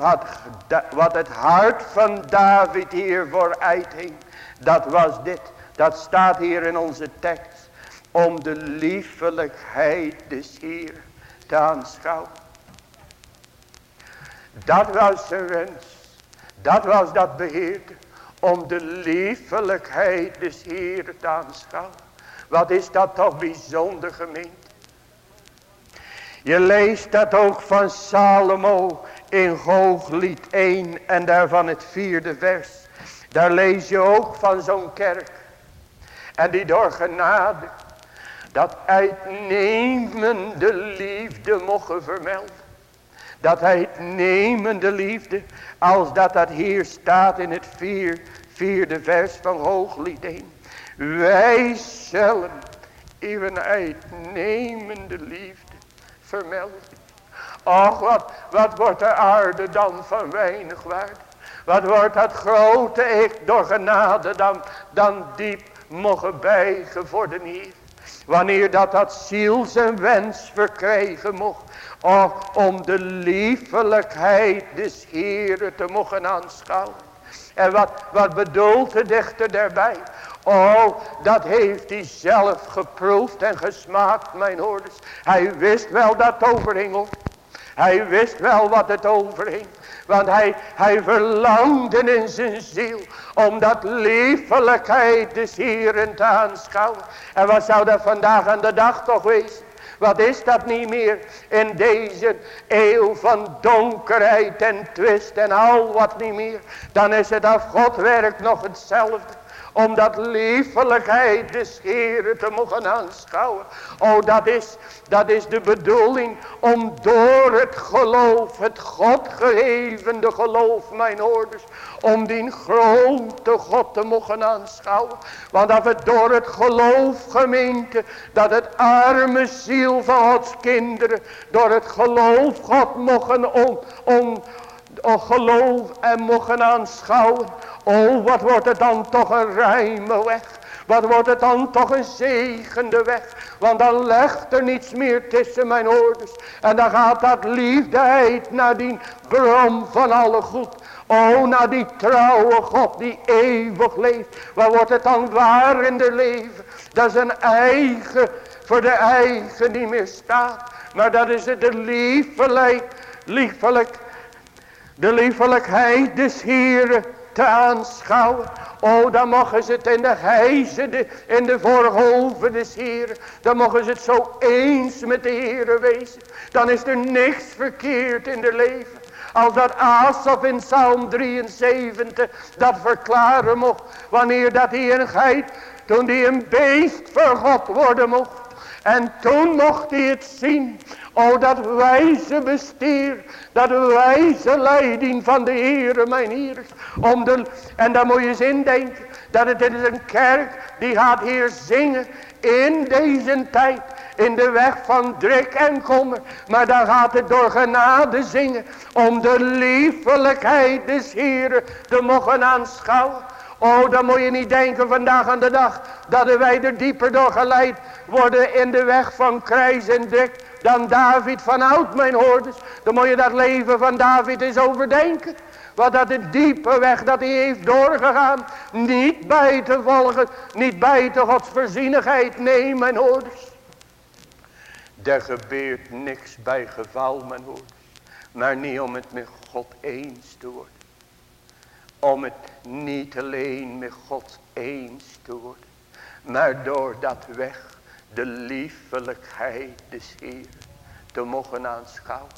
wat, het hart van David hier vooruit hing. Dat was dit. Dat staat hier in onze tekst. Om de liefelijkheid des Heer te aanschouwen. Dat was zijn wens. Dat was dat beheerde. Om de liefelijkheid des Heer te aanschouwen. Wat is dat toch bijzonder gemeente. Je leest dat ook van Salomo in Hooglied 1 en daarvan het vierde vers. Daar lees je ook van zo'n kerk. En die door genade dat uitnemende liefde mogen vermelden. Dat uitnemende liefde, als dat dat hier staat in het vier, vierde vers van Hooglied 1. Wij zullen even uitnemende liefde vermelden. Och, wat, wat wordt de aarde dan van weinig waard. Wat wordt dat grote ik door genade dan, dan diep mogen bijgen voor de. Wanneer dat dat ziel zijn wens verkrijgen mocht. Om de liefelijkheid des Heeren te mogen aanschouwen. En wat, wat bedoelt de dichter daarbij? Oh, dat heeft hij zelf geproefd en gesmaakt, mijn hoorders. Hij wist wel dat overhing. Hij wist wel wat het overhing. Want hij, hij verlangde in zijn ziel. Om dat liefelijkheid des Heeren te aanschouwen. En wat zou dat vandaag aan de dag toch wezen? Wat is dat niet meer in deze eeuw van donkerheid en twist en al wat niet meer. Dan is het af God werkt nog hetzelfde om dat liefelijkheid des Heren te mogen aanschouwen. Oh, dat is, dat is de bedoeling om door het geloof, het God gehevende geloof, mijn ouders, om die grote God te mogen aanschouwen. Want dat we door het geloof gemeente, dat het arme ziel van Gods kinderen, door het geloof God mogen om, om, om geloof en mogen aanschouwen. Oh, wat wordt het dan toch een ruime weg. Wat wordt het dan toch een zegende weg. Want dan legt er niets meer tussen mijn ouders. En dan gaat dat liefdeheid naar die van alle goed. Oh, naar die trouwe God die eeuwig leeft. Wat wordt het dan waar in de leven. Dat is een eigen, voor de eigen niet meer staat. Maar dat is het de liefelijk, liefelijk, de liefelijkheid des Heeren te aanschouwen. Oh, dan mogen ze het in de gijzen, de, in de voorhoven des Heeren. Dan mogen ze het zo eens met de Heeren wezen. Dan is er niks verkeerd in de leven. Als dat Asaf in Psalm 73 dat verklaren mocht. Wanneer dat geit, toen hij een beest voor God worden mocht. En toen mocht hij het zien. O dat wijze bestier. Dat wijze leiding van de Heere mijn Heer. Om de, en dan moet je eens indenken. Dat het is een kerk die gaat hier zingen. In deze tijd. In de weg van druk en kommer. Maar dan gaat het door genade zingen. Om de liefelijkheid des Heeren te mogen aanschouwen. Oh, dan moet je niet denken vandaag aan de dag. Dat wij er dieper door geleid worden in de weg van kruis en druk dan David van oud mijn hoorders. Dan moet je dat leven van David eens overdenken. Wat dat de diepe weg dat hij heeft doorgegaan. Niet bij te volgen. Niet bij te Gods voorzienigheid. Nee mijn hoorders. Er gebeurt niks bij geval mijn hoorders. Maar niet om het met God eens te worden. Om het niet alleen met God eens te worden. Maar door dat weg de liefelijkheid des Heer te mogen aanschouwen.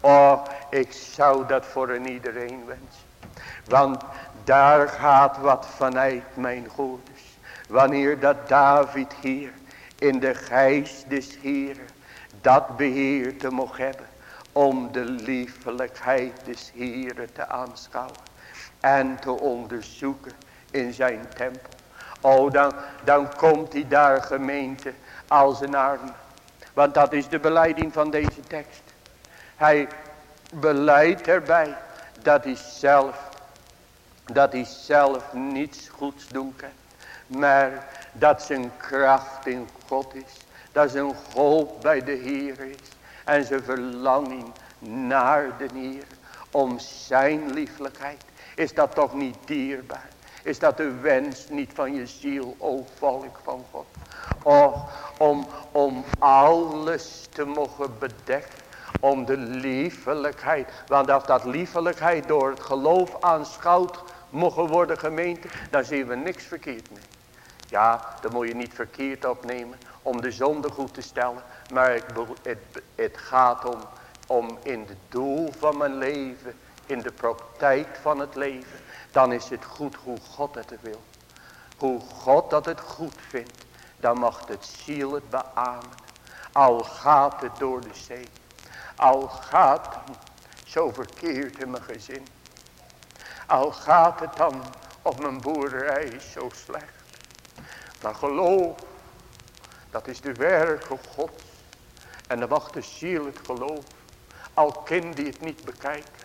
Oh, ik zou dat voor een iedereen wensen. Want daar gaat wat vanuit mijn goeders. Wanneer dat David hier in de geest des Heeren dat beheer te mogen hebben. Om de liefelijkheid des Heeren te aanschouwen. En te onderzoeken in zijn tempel. Oh, dan, dan komt hij daar gemeente als een arm. Want dat is de beleiding van deze tekst. Hij beleidt erbij dat hij zelf, dat hij zelf niets goeds doen kan. Maar dat zijn kracht in God is. Dat zijn hoop bij de Heer is. En zijn verlanging naar de Heer. Om zijn lieflijkheid. Is dat toch niet dierbaar? Is dat de wens niet van je ziel, o volk van God? Och, om, om alles te mogen bedekken. Om de liefelijkheid. Want als dat liefelijkheid door het geloof aanschouwd mogen worden gemeente. Dan zien we niks verkeerd mee. Ja, dan moet je niet verkeerd opnemen om de zonde goed te stellen. Maar het, het, het gaat om, om in het doel van mijn leven. In de praktijk van het leven. Dan is het goed hoe God het wil. Hoe God dat het goed vindt dan mag het ziel het beamen. Al gaat het door de zee. Al gaat het zo verkeerd in mijn gezin. Al gaat het dan op mijn boerderij zo slecht. Maar geloof, dat is de werken God. En dan mag de ziel het geloof. Al kind die het niet bekijken.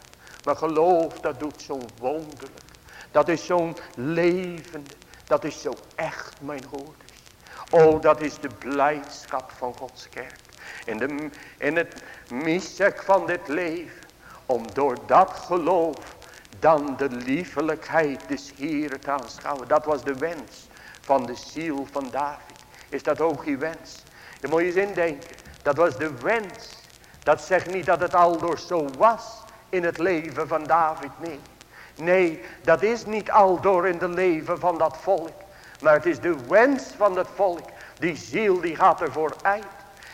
Maar geloof, dat doet zo'n wonderlijk. Dat is zo'n levende. Dat is zo echt mijn hoorders. Oh dat is de blijdschap van Gods kerk. In, de, in het misek van dit leven. Om door dat geloof dan de liefelijkheid des Heeren te aanschouwen. Dat was de wens van de ziel van David. Is dat ook je wens? Dan moet je eens indenken. Dat was de wens. Dat zegt niet dat het al door zo was in het leven van David. Nee. Nee, dat is niet al door in het leven van dat volk. Maar het is de wens van het volk. Die ziel die gaat ervoor uit.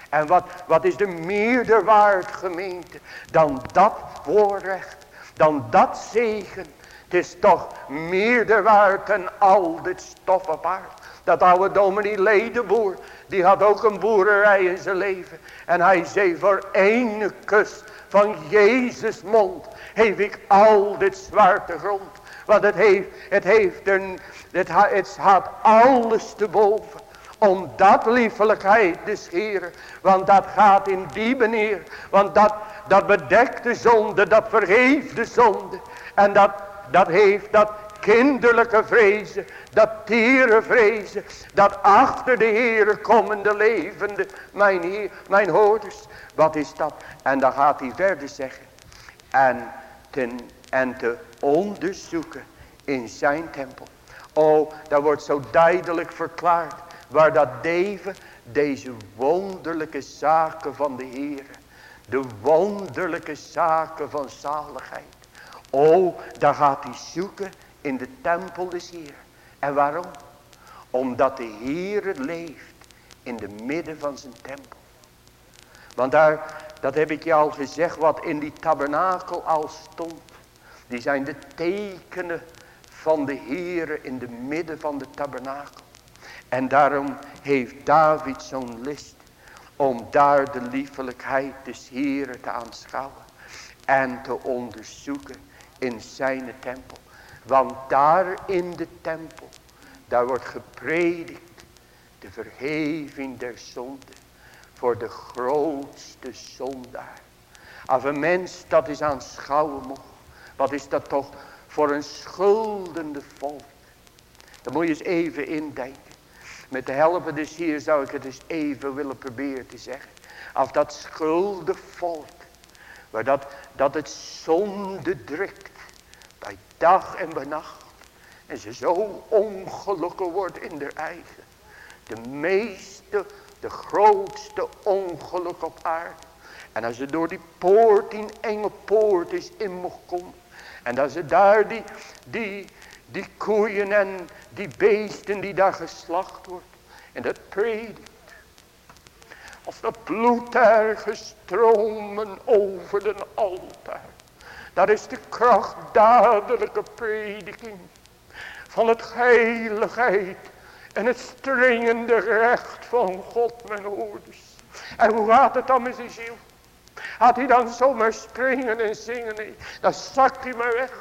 En wat, wat is de meerderwaard gemeente dan dat voorrecht. Dan dat zegen. Het is toch meerderwaard dan al dit stof apart. Dat oude dominee Ledenboer. Die had ook een boerderij in zijn leven. En hij zei voor ene kus van Jezus mond. Heeft ik al dit zwarte grond. Want het heeft, het heeft een, het, het had alles te boven. Om dat liefelijkheid des Heren. Want dat gaat in die manier. Want dat, dat bedekt de zonde. Dat vergeeft de zonde. En dat, dat heeft dat kinderlijke vrezen. Dat vrezen, Dat achter de Heere komende levende. Mijn, heer, mijn hoorders. Wat is dat? En dan gaat hij verder zeggen. En, ten, en te onderzoeken in zijn tempel. Oh, daar wordt zo duidelijk verklaard. Waar dat David deze wonderlijke zaken van de Heer. De wonderlijke zaken van zaligheid. Oh, daar gaat hij zoeken in de tempel des Heer. En waarom? Omdat de Heer leeft in de midden van zijn tempel. Want daar, dat heb ik je al gezegd, wat in die tabernakel al stond. Die zijn de tekenen van de Heere in de midden van de tabernakel. En daarom heeft David zo'n list om daar de liefelijkheid des Heeren te aanschouwen. En te onderzoeken in zijn tempel. Want daar in de tempel, daar wordt gepredikt de vergeving der zonde voor de grootste zondaar. Als een mens dat is aanschouwen mocht, wat is dat toch voor een schuldende volk. Dan moet je eens even indenken. Met de helpen dus hier zou ik het eens even willen proberen te zeggen. Als dat schuldig volk, waar dat, dat het zonde drukt, dag en bij nacht. En ze zo ongelukkig wordt in de eigen. De meeste, de grootste ongeluk op aarde. En als ze door die poort, die enge poort is in mocht komen. En dat ze daar die, die, die koeien en die beesten die daar geslacht wordt. En dat predikt. Als dat bloed daar gestromen over den altaar. Dat is de krachtdadelijke prediking van het heiligheid en het strengende recht van God, mijn hoorders. En hoe gaat het dan met zijn ziel? Had hij dan zomaar springen en zingen? Nee, dan zakt hij maar weg.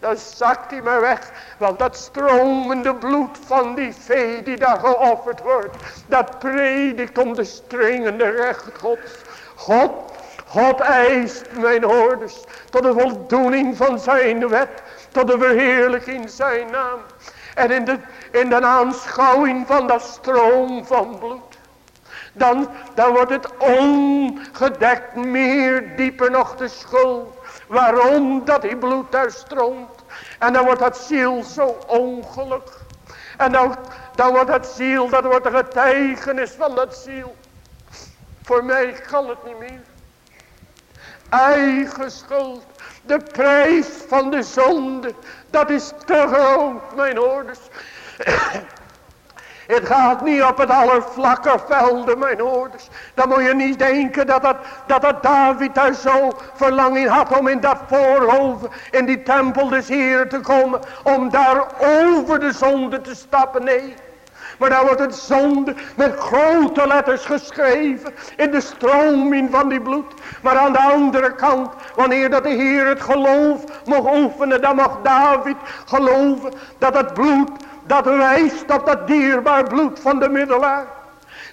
Dan zakt hij maar weg. Want dat stromende bloed van die vee die daar geofferd wordt. Dat predikt om de strengende recht Gods. God God eist mijn hoorders tot de voldoening van zijn wet, tot de verheerlijking zijn naam. En in de, in de aanschouwing van dat stroom van bloed. Dan, dan wordt het ongedekt meer dieper nog de schuld. Waarom dat die bloed daar stroomt. En dan wordt dat ziel zo ongelukkig. En dan, dan wordt dat ziel, dat wordt de getuigenis van dat ziel. Voor mij kan het niet meer eigen schuld. De prijs van de zonde. Dat is te groot mijn hoorders. [coughs] Het gaat niet op het allervlakke velden, mijn hoorders. Dan moet je niet denken dat dat, dat, dat David daar zo verlanging had om in dat voorhoven, in die tempel des Heeren te komen. Om daar over de zonde te stappen. Nee. Maar daar wordt het zonde met grote letters geschreven. In de stroming van die bloed. Maar aan de andere kant. Wanneer dat de Heer het geloof mag oefenen. Dan mag David geloven. Dat het bloed. Dat wijst op dat dierbaar bloed van de middelaar.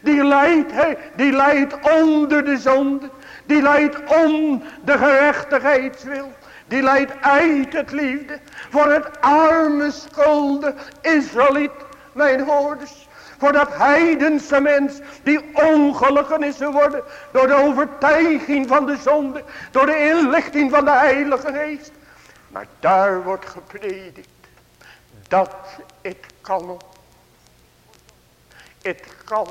Die leidt, die leidt onder de zonde. Die leidt om de gerechtigheidswil. Die leidt uit het liefde voor het arme schulde Israëliet, mijn hoorders. Voor dat heidense mens die ongelukken is geworden door de overtuiging van de zonde. Door de inlichting van de heilige geest. Maar daar wordt gepredikt dat het kan. Het kan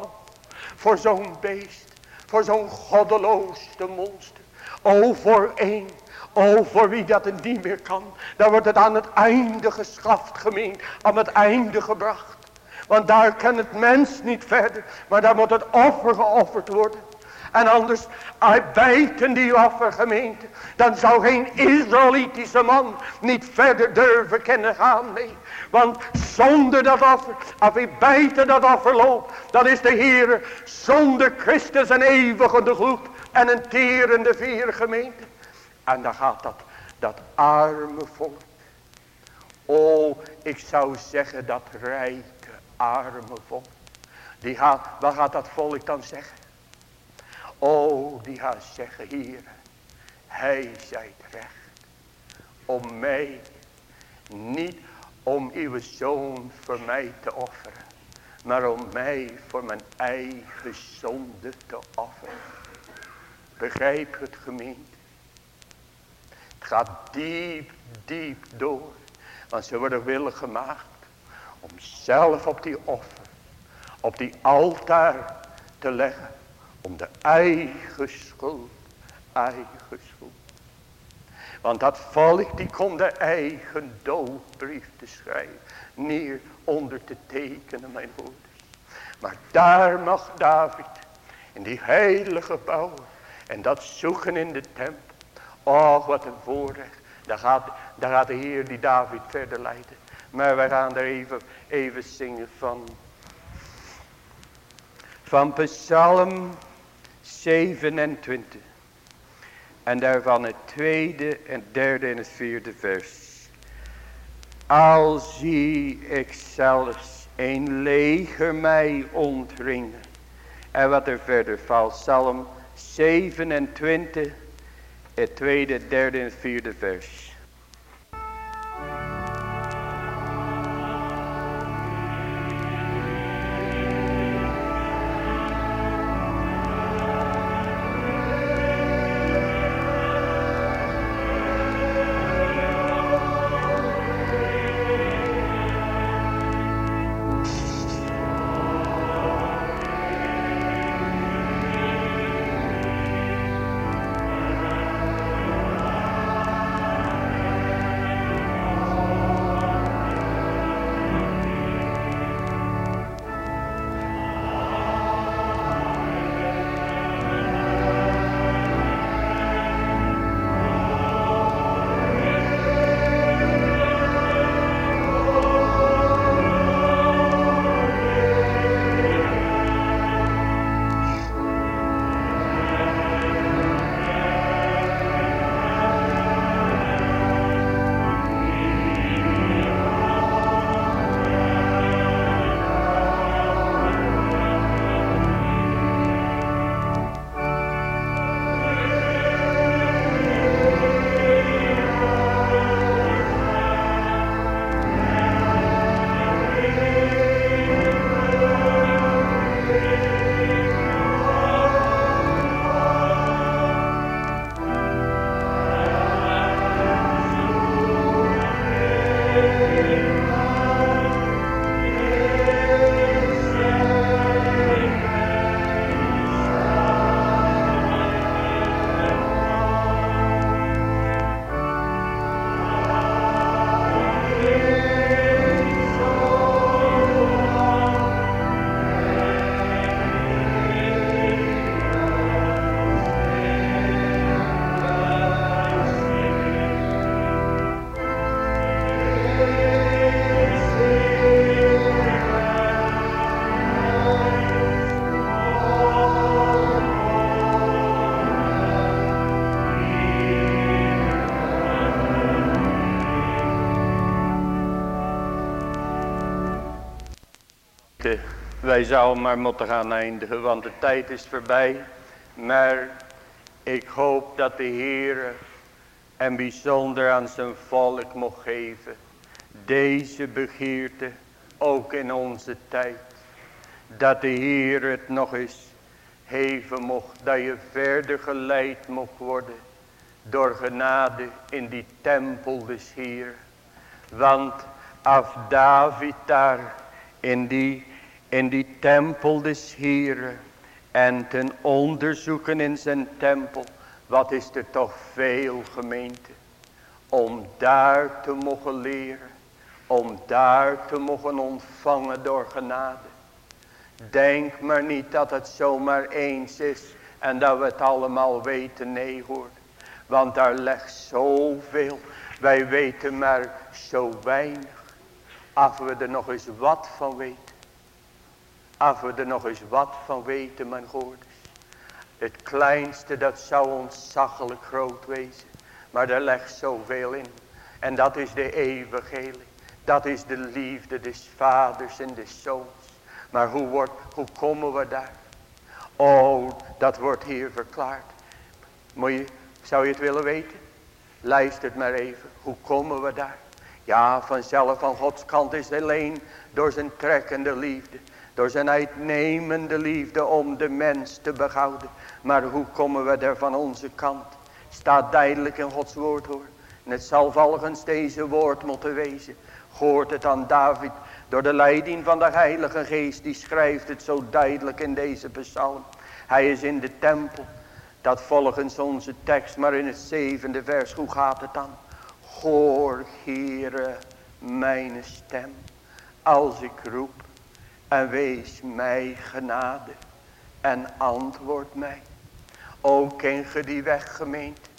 voor zo'n beest. Voor zo'n goddeloosste monster. O voor één. O voor wie dat het niet meer kan. Dan wordt het aan het einde geschaft gemeen. Aan het einde gebracht. Want daar kan het mens niet verder. Maar daar moet het offer geofferd worden. En anders bijten die offergemeente. Dan zou geen Israëlitische man niet verder durven kennen gaan. Nee. Want zonder dat offer, als hij buiten dat offer loopt, dan is de Heer zonder Christus een eeuwige gloed en een terende gemeente. En dan gaat dat, dat arme volk. Oh, ik zou zeggen dat rijke, arme volk. Die gaat, wat gaat dat volk dan zeggen? Oh, die gaat zeggen, Heer, hij zijt recht om mij niet om uw zoon voor mij te offeren. Maar om mij voor mijn eigen zonde te offeren. Begrijp het gemeente. Het gaat diep, diep door. Want ze worden willig gemaakt. Om zelf op die offer. Op die altaar te leggen. Om de eigen schuld. Eigen schuld. Want dat volk die kon de eigen doodbrief te schrijven. Neer onder te tekenen mijn broeders. Maar daar mag David in die heilige bouw. En dat zoeken in de tempel. Oh wat een voorrecht. Daar gaat, daar gaat de Heer die David verder leiden. Maar wij gaan er even, even zingen van. Van Psalm 27. En daarvan het tweede en derde en het vierde vers. Al zie ik zelfs een leger mij ontringen. En wat er verder valt. Psalm 27, het tweede, derde en vierde vers. Wij zouden maar moeten gaan eindigen, want de tijd is voorbij. Maar ik hoop dat de Heer En bijzonder aan zijn volk mocht geven. Deze begeerte ook in onze tijd. Dat de Heer het nog eens geven mocht. Dat je verder geleid mocht worden. Door genade in die tempel des Heer. Want af David daar in die, in die tempel des Heeren. En ten onderzoeken in zijn tempel. Wat is er toch veel gemeente. Om daar te mogen leren. Om daar te mogen ontvangen door genade. Denk maar niet dat het zomaar eens is. En dat we het allemaal weten. Nee hoor. Want daar legt zoveel. Wij weten maar zo weinig. Af we er nog eens wat van weten. Af we er nog eens wat van weten mijn goorders. Het kleinste dat zou ontzaglijk groot wezen. Maar daar legt zoveel in. En dat is de evangelie. Dat is de liefde des vaders en des zoons. Maar hoe, wordt, hoe komen we daar? Oh, dat wordt hier verklaard. Moet je, zou je het willen weten? Luistert maar even. Hoe komen we daar? Ja, vanzelf van Gods kant is alleen door zijn trekkende liefde. Door zijn uitnemende liefde om de mens te behouden. Maar hoe komen we daar van onze kant? Staat duidelijk in Gods woord hoor. En het zal volgens deze woord moeten wezen. Hoort het aan David door de leiding van de Heilige Geest. Die schrijft het zo duidelijk in deze psalm. Hij is in de tempel. Dat volgens onze tekst maar in het zevende vers. Hoe gaat het dan? Hoor, Heere, mijn stem, als ik roep, en wees mij genade, en antwoord mij. O, ken ge die weg, gemeente?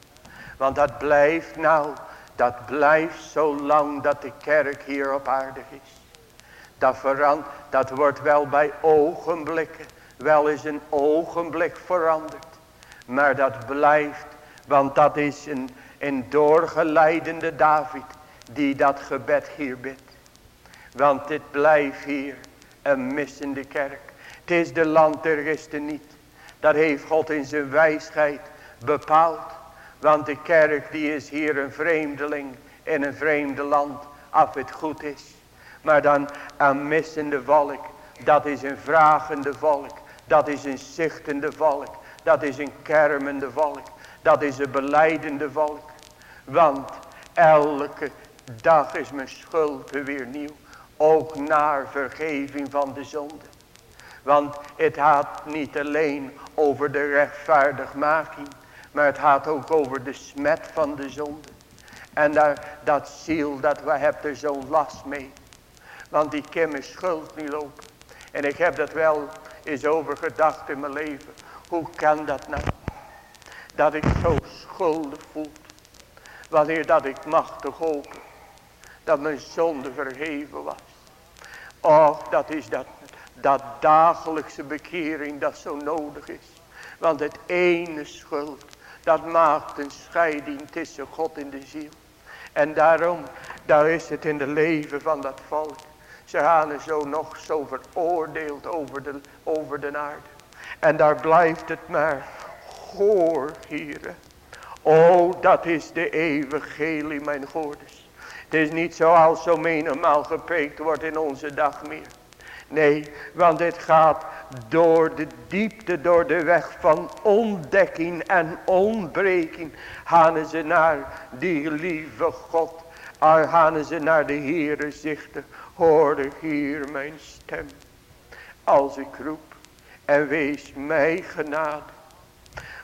Want dat blijft nou, dat blijft zo lang dat de kerk hier op aarde is. Dat, verand, dat wordt wel bij ogenblikken, wel eens een ogenblik veranderd. Maar dat blijft, want dat is een, een doorgeleidende David die dat gebed hier bidt. Want dit blijft hier een missende kerk. Het is de land der gisten niet. Dat heeft God in zijn wijsheid bepaald. Want de kerk die is hier een vreemdeling in een vreemde land. Af het goed is. Maar dan een missende volk. Dat is een vragende volk. Dat is een zichtende volk. Dat is een kermende volk. Dat is een beleidende volk. Want elke dag is mijn schuld weer nieuw. Ook naar vergeving van de zonde. Want het gaat niet alleen over de rechtvaardigmaking. Maar het gaat ook over de smet van de zonde. En daar, dat ziel dat we hebben er zo'n last mee. Want die kan mijn schuld niet lopen. En ik heb dat wel eens over gedacht in mijn leven. Hoe kan dat nou? Dat ik zo schuldig voel. Wanneer dat ik machtig hopen. Dat mijn zonde verheven was. Och, dat is dat, dat dagelijkse bekering dat zo nodig is. Want het ene schuld, dat maakt een scheiding tussen God en de ziel. En daarom, daar is het in de leven van dat volk. Ze gaan er zo nog zo veroordeeld over de, over de aarde. En daar blijft het maar. Hoor, heren. Oh, dat is de evangelie, mijn goorders. Het is niet zoals zo menigmaal gepreekt wordt in onze dag meer. Nee, want dit gaat door de diepte, door de weg van ontdekking en ontbreking. Gaan ze naar die lieve God. Gaan ze naar de Heere zichten. Hoor hier mijn stem. Als ik roep. En wees mij genade.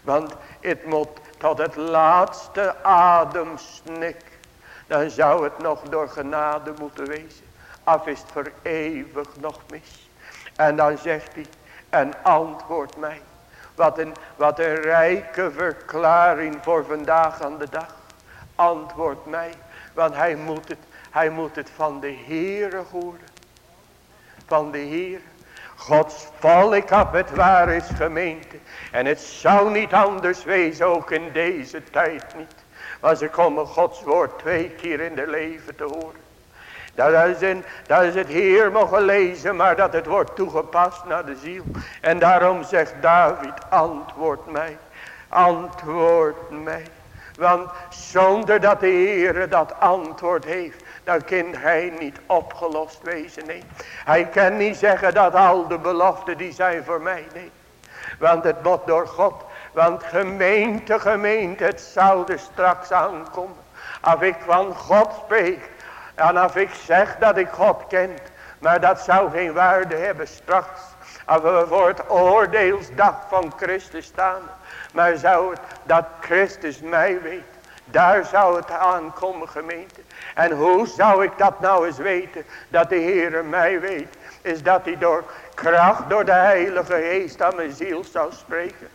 Want het moet tot het laatste ademsnik. Dan zou het nog door genade moeten wezen. Af is het voor eeuwig nog mis. En dan zegt hij. En antwoord mij. Wat een, wat een rijke verklaring voor vandaag aan de dag. Antwoord mij. Want hij moet het, hij moet het van de Heere horen. Van de Heere. Gods volk op het waar is gemeente. En het zou niet anders wezen, ook in deze tijd niet. Ze komen Gods woord twee keer in de leven te horen. Dat is, dat het Heer mogen lezen, maar dat het wordt toegepast naar de ziel. En daarom zegt David, antwoord mij, antwoord mij. Want zonder dat de Heer dat antwoord heeft. Dan kan hij niet opgelost wezen. Nee. Hij kan niet zeggen dat al de beloften die zijn voor mij. Nee. Want het wordt door God. Want gemeente, gemeente, het zou er straks aankomen. Als ik van God spreek. En als ik zeg dat ik God ken. Maar dat zou geen waarde hebben straks. Als we voor het oordeelsdag van Christus staan. Maar zou het dat Christus mij weet. Daar zou het aankomen gemeente. En hoe zou ik dat nou eens weten. Dat de Heer mij weet. Is dat hij door kracht door de heilige geest aan mijn ziel zou spreken.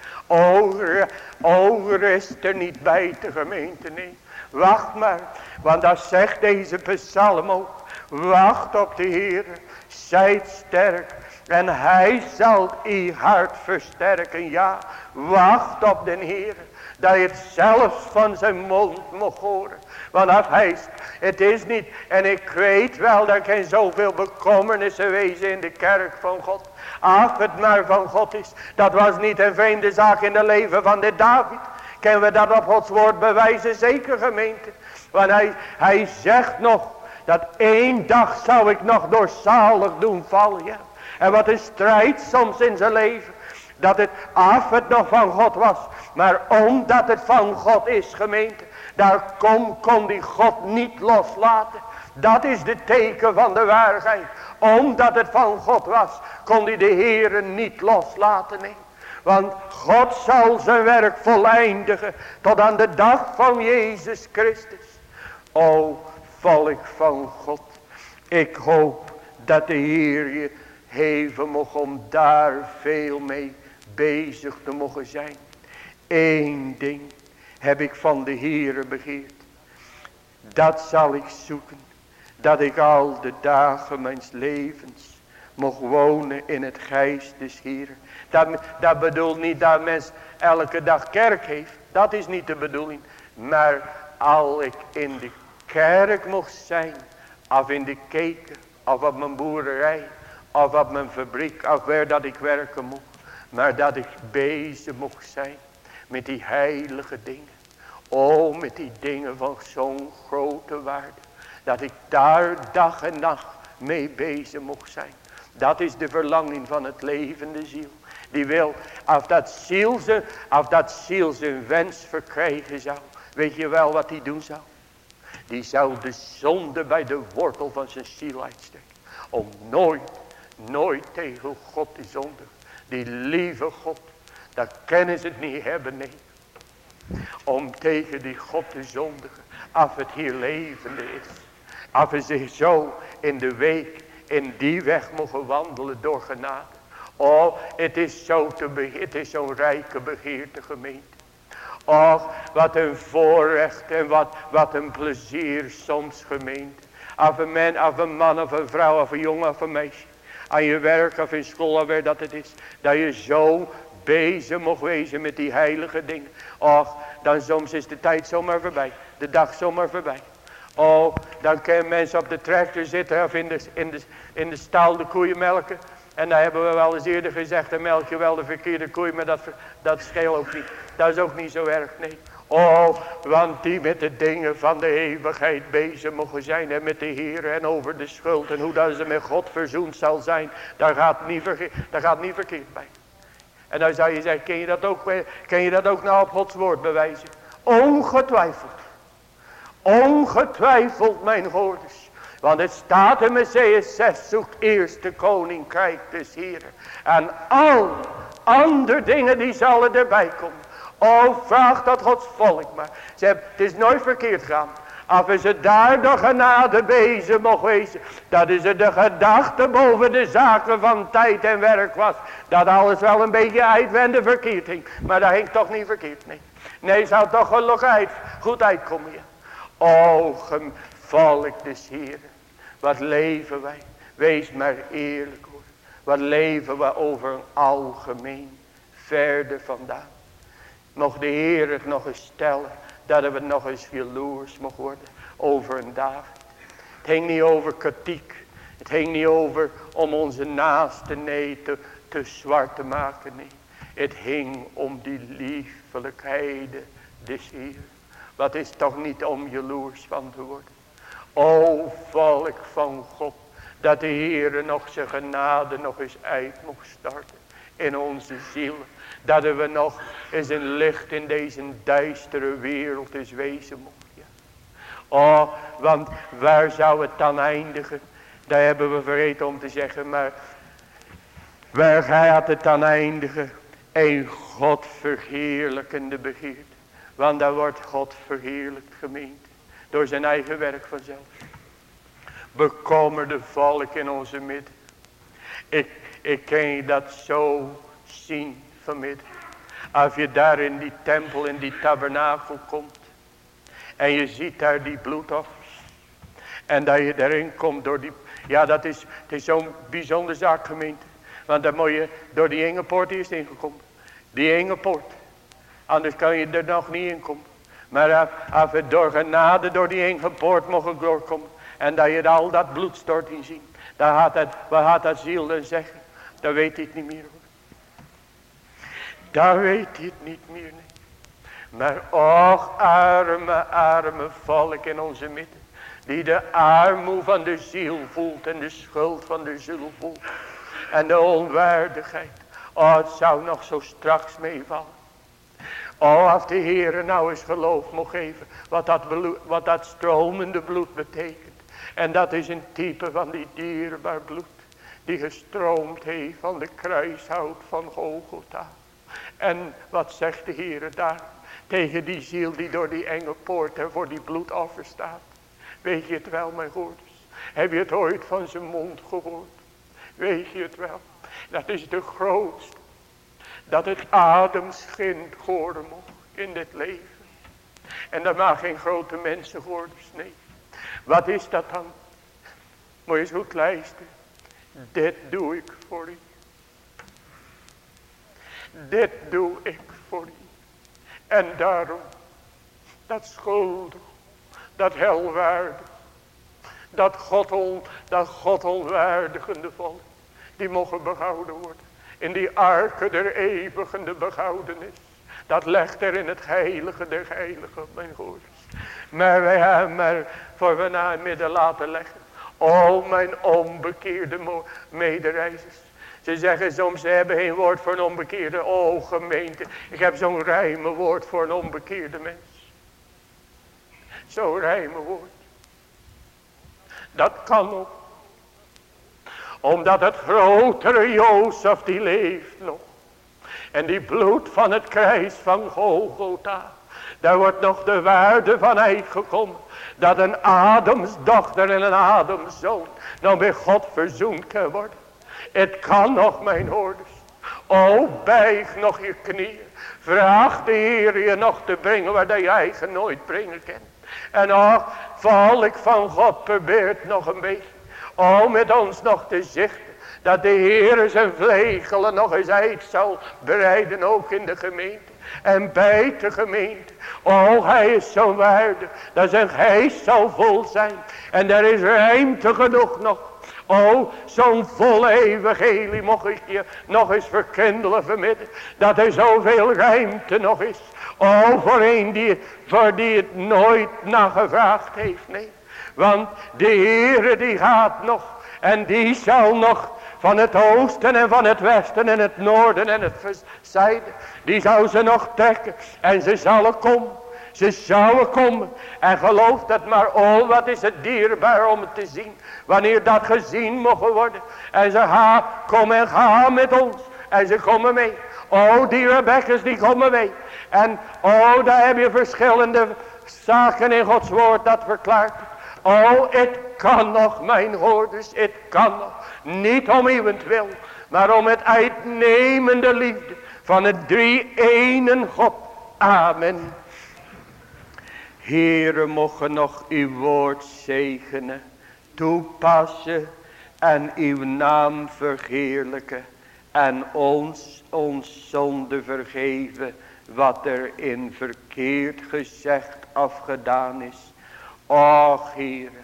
O, rust er niet bij de gemeente. Nee. Wacht maar. Want dat zegt deze psalm ook. Wacht op de Heer. Zijt sterk. En hij zal je hart versterken. Ja, wacht op de Heer. Dat je het zelfs van zijn mond mocht horen. Als hij, het is niet, en ik weet wel dat er zoveel bekommernissen wezen in de kerk van God. Ach, het maar van God is. Dat was niet een vreemde zaak in het leven van de David. Kunnen we dat op Gods woord bewijzen? Zeker gemeente. Want hij, hij zegt nog, dat één dag zou ik nog door zalig doen vallen. En wat een strijd soms in zijn leven. Dat het af het nog van God was. Maar omdat het van God is gemeente. Daar kon, kon die God niet loslaten. Dat is de teken van de waarheid. Omdat het van God was. Kon hij de Heere niet loslaten. Nee. Want God zal zijn werk voleindigen. Tot aan de dag van Jezus Christus. O volk van God. Ik hoop dat de Heer je heven mocht om daar veel mee bezig te mogen zijn. Eén ding heb ik van de Heere begeerd. Dat zal ik zoeken. Dat ik al de dagen mijns levens mocht wonen in het geest des Heeren. Dat, dat bedoelt niet dat mens elke dag kerk heeft. Dat is niet de bedoeling. Maar al ik in de kerk mocht zijn. Of in de keken. Of op mijn boerderij. Of op mijn fabriek. Of waar dat ik werken moet. Maar dat ik bezig mocht zijn. Met die heilige dingen. Oh, met die dingen van zo'n grote waarde. Dat ik daar dag en nacht mee bezig mocht zijn. Dat is de verlanging van het levende ziel. Die wil, als dat ziel zijn, als dat ziel zijn wens verkrijgen zou. Weet je wel wat hij doen zou? Die zou de zonde bij de wortel van zijn ziel uitsteken. Om nooit, nooit tegen God te zondigen. Die lieve God, dat kennen ze het niet hebben, nee. Om tegen die God te zondigen. Als het hier levende is. Als we zich zo in de week in die weg mogen wandelen door genade. Oh, het is zo te het is zo'n rijke begeerte gemeente. Och, wat een voorrecht en wat, wat een plezier soms gemeente. Of een man, of een man, of een vrouw, of een jongen, of een meisje. Aan je werk of in school, of waar dat het is. Dat je zo bezig mocht wezen met die heilige dingen. Och, dan soms is de tijd zomaar voorbij. De dag zomaar voorbij. Oh, dan kan mensen op de tractor zitten of in de, in de, stal de koeien melken. En dan hebben we wel eens eerder gezegd, dan melk je wel de verkeerde koeien, maar dat, dat scheelt ook niet. Dat is ook niet zo erg, nee. Oh, want die met de dingen van de eeuwigheid bezig mogen zijn en met de Heer en over de schuld en hoe dat ze met God verzoend zal zijn, daar gaat niet, daar gaat niet verkeerd bij. En dan zou je zeggen, ken je dat ook, ken je dat ook nou op Gods woord bewijzen? Ongetwijfeld. Ongetwijfeld, mijn hoorders. Want het staat in Matthäus 6, zoekt eerst de koninkrijk des Heren. En al andere dingen die zullen erbij komen. Oh, vraag dat Gods volk maar. Ze hebben, het is nooit verkeerd gaan. Als ze daar de genade bezig mocht wezen. Dat is de gedachte boven de zaken van tijd en werk was. Dat alles wel een beetje uitwende verkeerd. Maar dat ging toch niet verkeerd, nee. Nee, zou toch gelukkig uit, goed uitkomen, ja. O, volk des Heeren. Wat leven wij. Wees maar eerlijk hoor. Wat leven we over een algemeen. Verder vandaan. Mocht de Heer het nog eens stellen. Dat we nog eens jaloers mogen worden. Over een David. Het hing niet over kritiek. Het hing niet over om onze naaste nee te, te zwart te maken. Nee. Het hing om die liefelijkheden des Heer. Wat is toch niet om jaloers van te worden. O volk van God. Dat de Heere nog zijn genade nog eens uit mocht starten. In onze zielen. Dat we nog eens een licht in deze duistere wereld is wezen. Ja. Oh, want waar zou het dan eindigen? Daar hebben we vergeten om te zeggen. Maar waar gaat het dan eindigen? Een God verheerlijkende begeerte. Want daar wordt God verheerlijkt gemeend. Door zijn eigen werk vanzelf. Bekommerde volk in onze midden. Ik, ik kan je dat zo zien vanmiddag. Als je daar in die tempel, in die tabernakel komt. En je ziet daar die bloedoffers. En dat je erin komt door die... Ja, dat is, het is zo'n bijzondere zaak gemeente. Want dan moet je door die enge poort eerst ingekomen. Die enge poort. Anders kan je er nog niet in komen. Maar als we door genade door die enge poort mogen doorkomen. En dat je al dat bloedstorting ziet. Dan gaat het, wat gaat dat ziel dan zeggen? Dan weet het niet meer Dan weet hij het niet meer. Nee. Maar och arme, arme volk in onze midden. Die de armoe van de ziel voelt en de schuld van de ziel voelt. En de onwaardigheid. Oh, het zou nog zo straks meevallen. Oh, als de Heer nou eens geloof mocht geven. Wat dat, wat dat stromende bloed betekent. En dat is een type van die dierbaar bloed. Die gestroomd heeft van de kruishout van Golgotha. En wat zegt de Heer daar? Tegen die ziel die door die enge poort en voor die bloedoffer staat. Weet je het wel mijn hoorders? Heb je het ooit van zijn mond gehoord? Weet je het wel? Dat is de grootste. Dat het ademschint horen mocht in dit leven. En dat mag geen grote mensen worden, nee. Wat is dat dan? Moet je eens goed luisteren. Dit doe ik voor u. Dit doe ik voor u. En daarom, dat schuldig, dat helwaardig, dat God, on, dat God onwaardigende volk, die mogen behouden worden. In die arken der eeuwige behoudenis. Dat legt er in het heilige der heiligen, mijn hoorders. Maar wij hebben maar voor we naar midden laten leggen. O mijn onbekeerde medereizers. Ze zeggen soms, ze hebben geen woord voor een onbekeerde. O gemeente, ik heb zo'n rijme woord voor een onbekeerde mens. Zo'n rijme woord. Dat kan ook. Omdat het grotere Jozef die leeft nog. En die bloed van het kruis van Golgotha. Daar wordt nog de waarde van uitgekomen. Dat een Adamsdochter en een Adamszoon. Nou bij God verzoend kan worden. Het kan nog mijn hoorders. O bijg nog je knieën. Vraag de Heer je nog te brengen waar je eigen nooit brengen kan. En ach, volk van God probeert nog een beetje. Om met ons nog te zichten. Dat de Heer zijn vlegelen nog eens uit zal bereiden. Ook in de gemeente. En bij de gemeente. Oh hij is zo waardig. Dat zijn geest zal vol zijn. En er is ruimte genoeg nog. Oh, zo'n volle evangelie mocht ik je nog eens verkendelen vanmiddag. Dat er zoveel ruimte nog is. Oh, voor een die, voor die het nooit nagevraagd heeft. Nee. Want de Heere die gaat nog. En die zal nog van het oosten en van het westen en het noorden en het zuiden. Die zou ze nog trekken. En ze zullen komen. Ze zouden komen. En geloof dat maar. Oh wat is het dierbaar om het te zien. Wanneer dat gezien mogen worden. En ze gaan. Kom en ga met ons. En ze komen mee. Oh die Rebekka's die komen mee. En oh daar heb je verschillende zaken in Gods woord dat verklaart. Oh het kan nog mijn hoorders. Het kan nog. Niet om wil, Maar om het uitnemende liefde. Van het drie enen God. Amen. Heere, mogen nog uw woord zegenen, toepassen en uw naam verheerlijken. En ons, ons zonde vergeven, wat er in verkeerd gezegd afgedaan is. Och, Heere,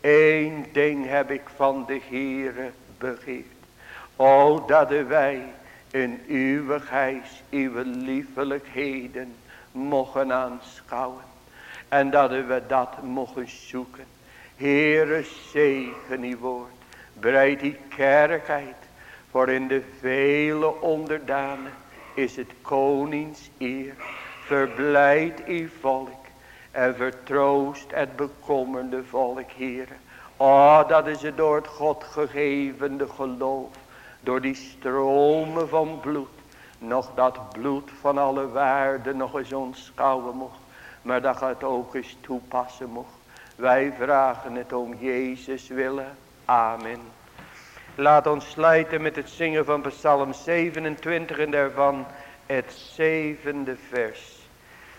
één ding heb ik van de Heere begeerd. O, dat wij in uw geest, uw liefelijkheden mogen aanschouwen. En dat we dat mogen zoeken. Heere zegen die woord. Breid die kerk uit. Voor in de vele onderdanen is het konings eer. Verblijd uw volk. En vertroost het bekommerde volk, Heere. Oh, dat is het door het God gegevende geloof. Door die stromen van bloed. Nog dat bloed van alle waarde nog eens ontschouwen mocht. Maar dat het ook eens toepassen mocht. Wij vragen het om Jezus willen. Amen. Laat ons sluiten met het zingen van Psalm 27 en daarvan het zevende vers.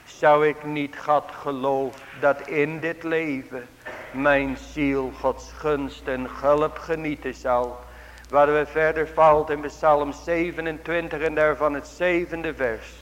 Zou ik niet God geloof dat in dit leven mijn ziel Gods gunst en hulp genieten zal. Waar we verder valt in Psalm 27 en daarvan het zevende vers.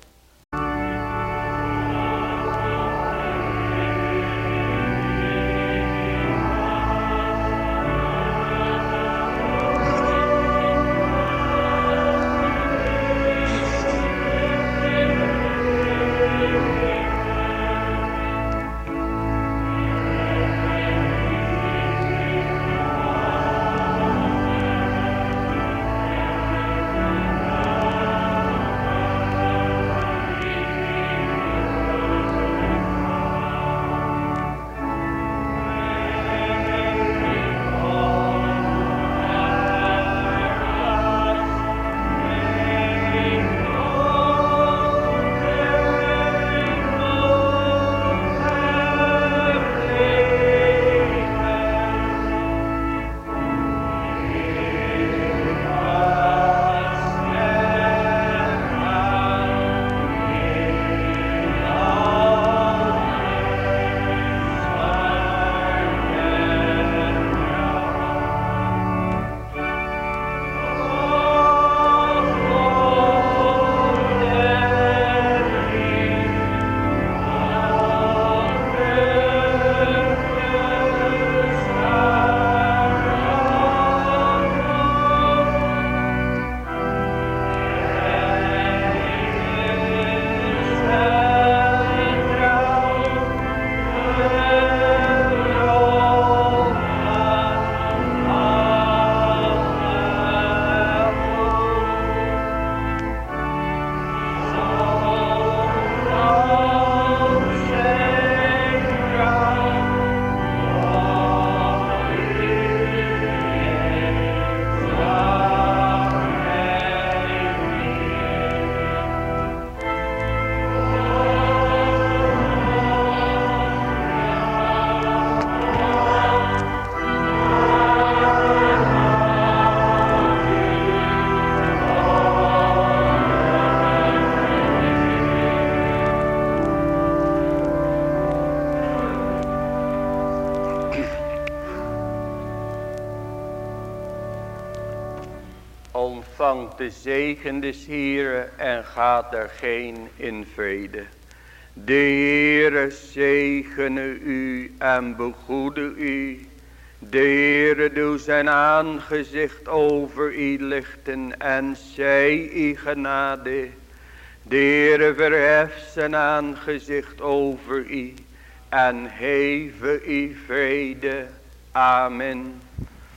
De zegen des Heeren en gaat er geen in vrede. De Heere zegene u en begoede u. De Heere doe zijn aangezicht over u lichten en zij u genade. De Heere verheft zijn aangezicht over u en heve u vrede. Amen.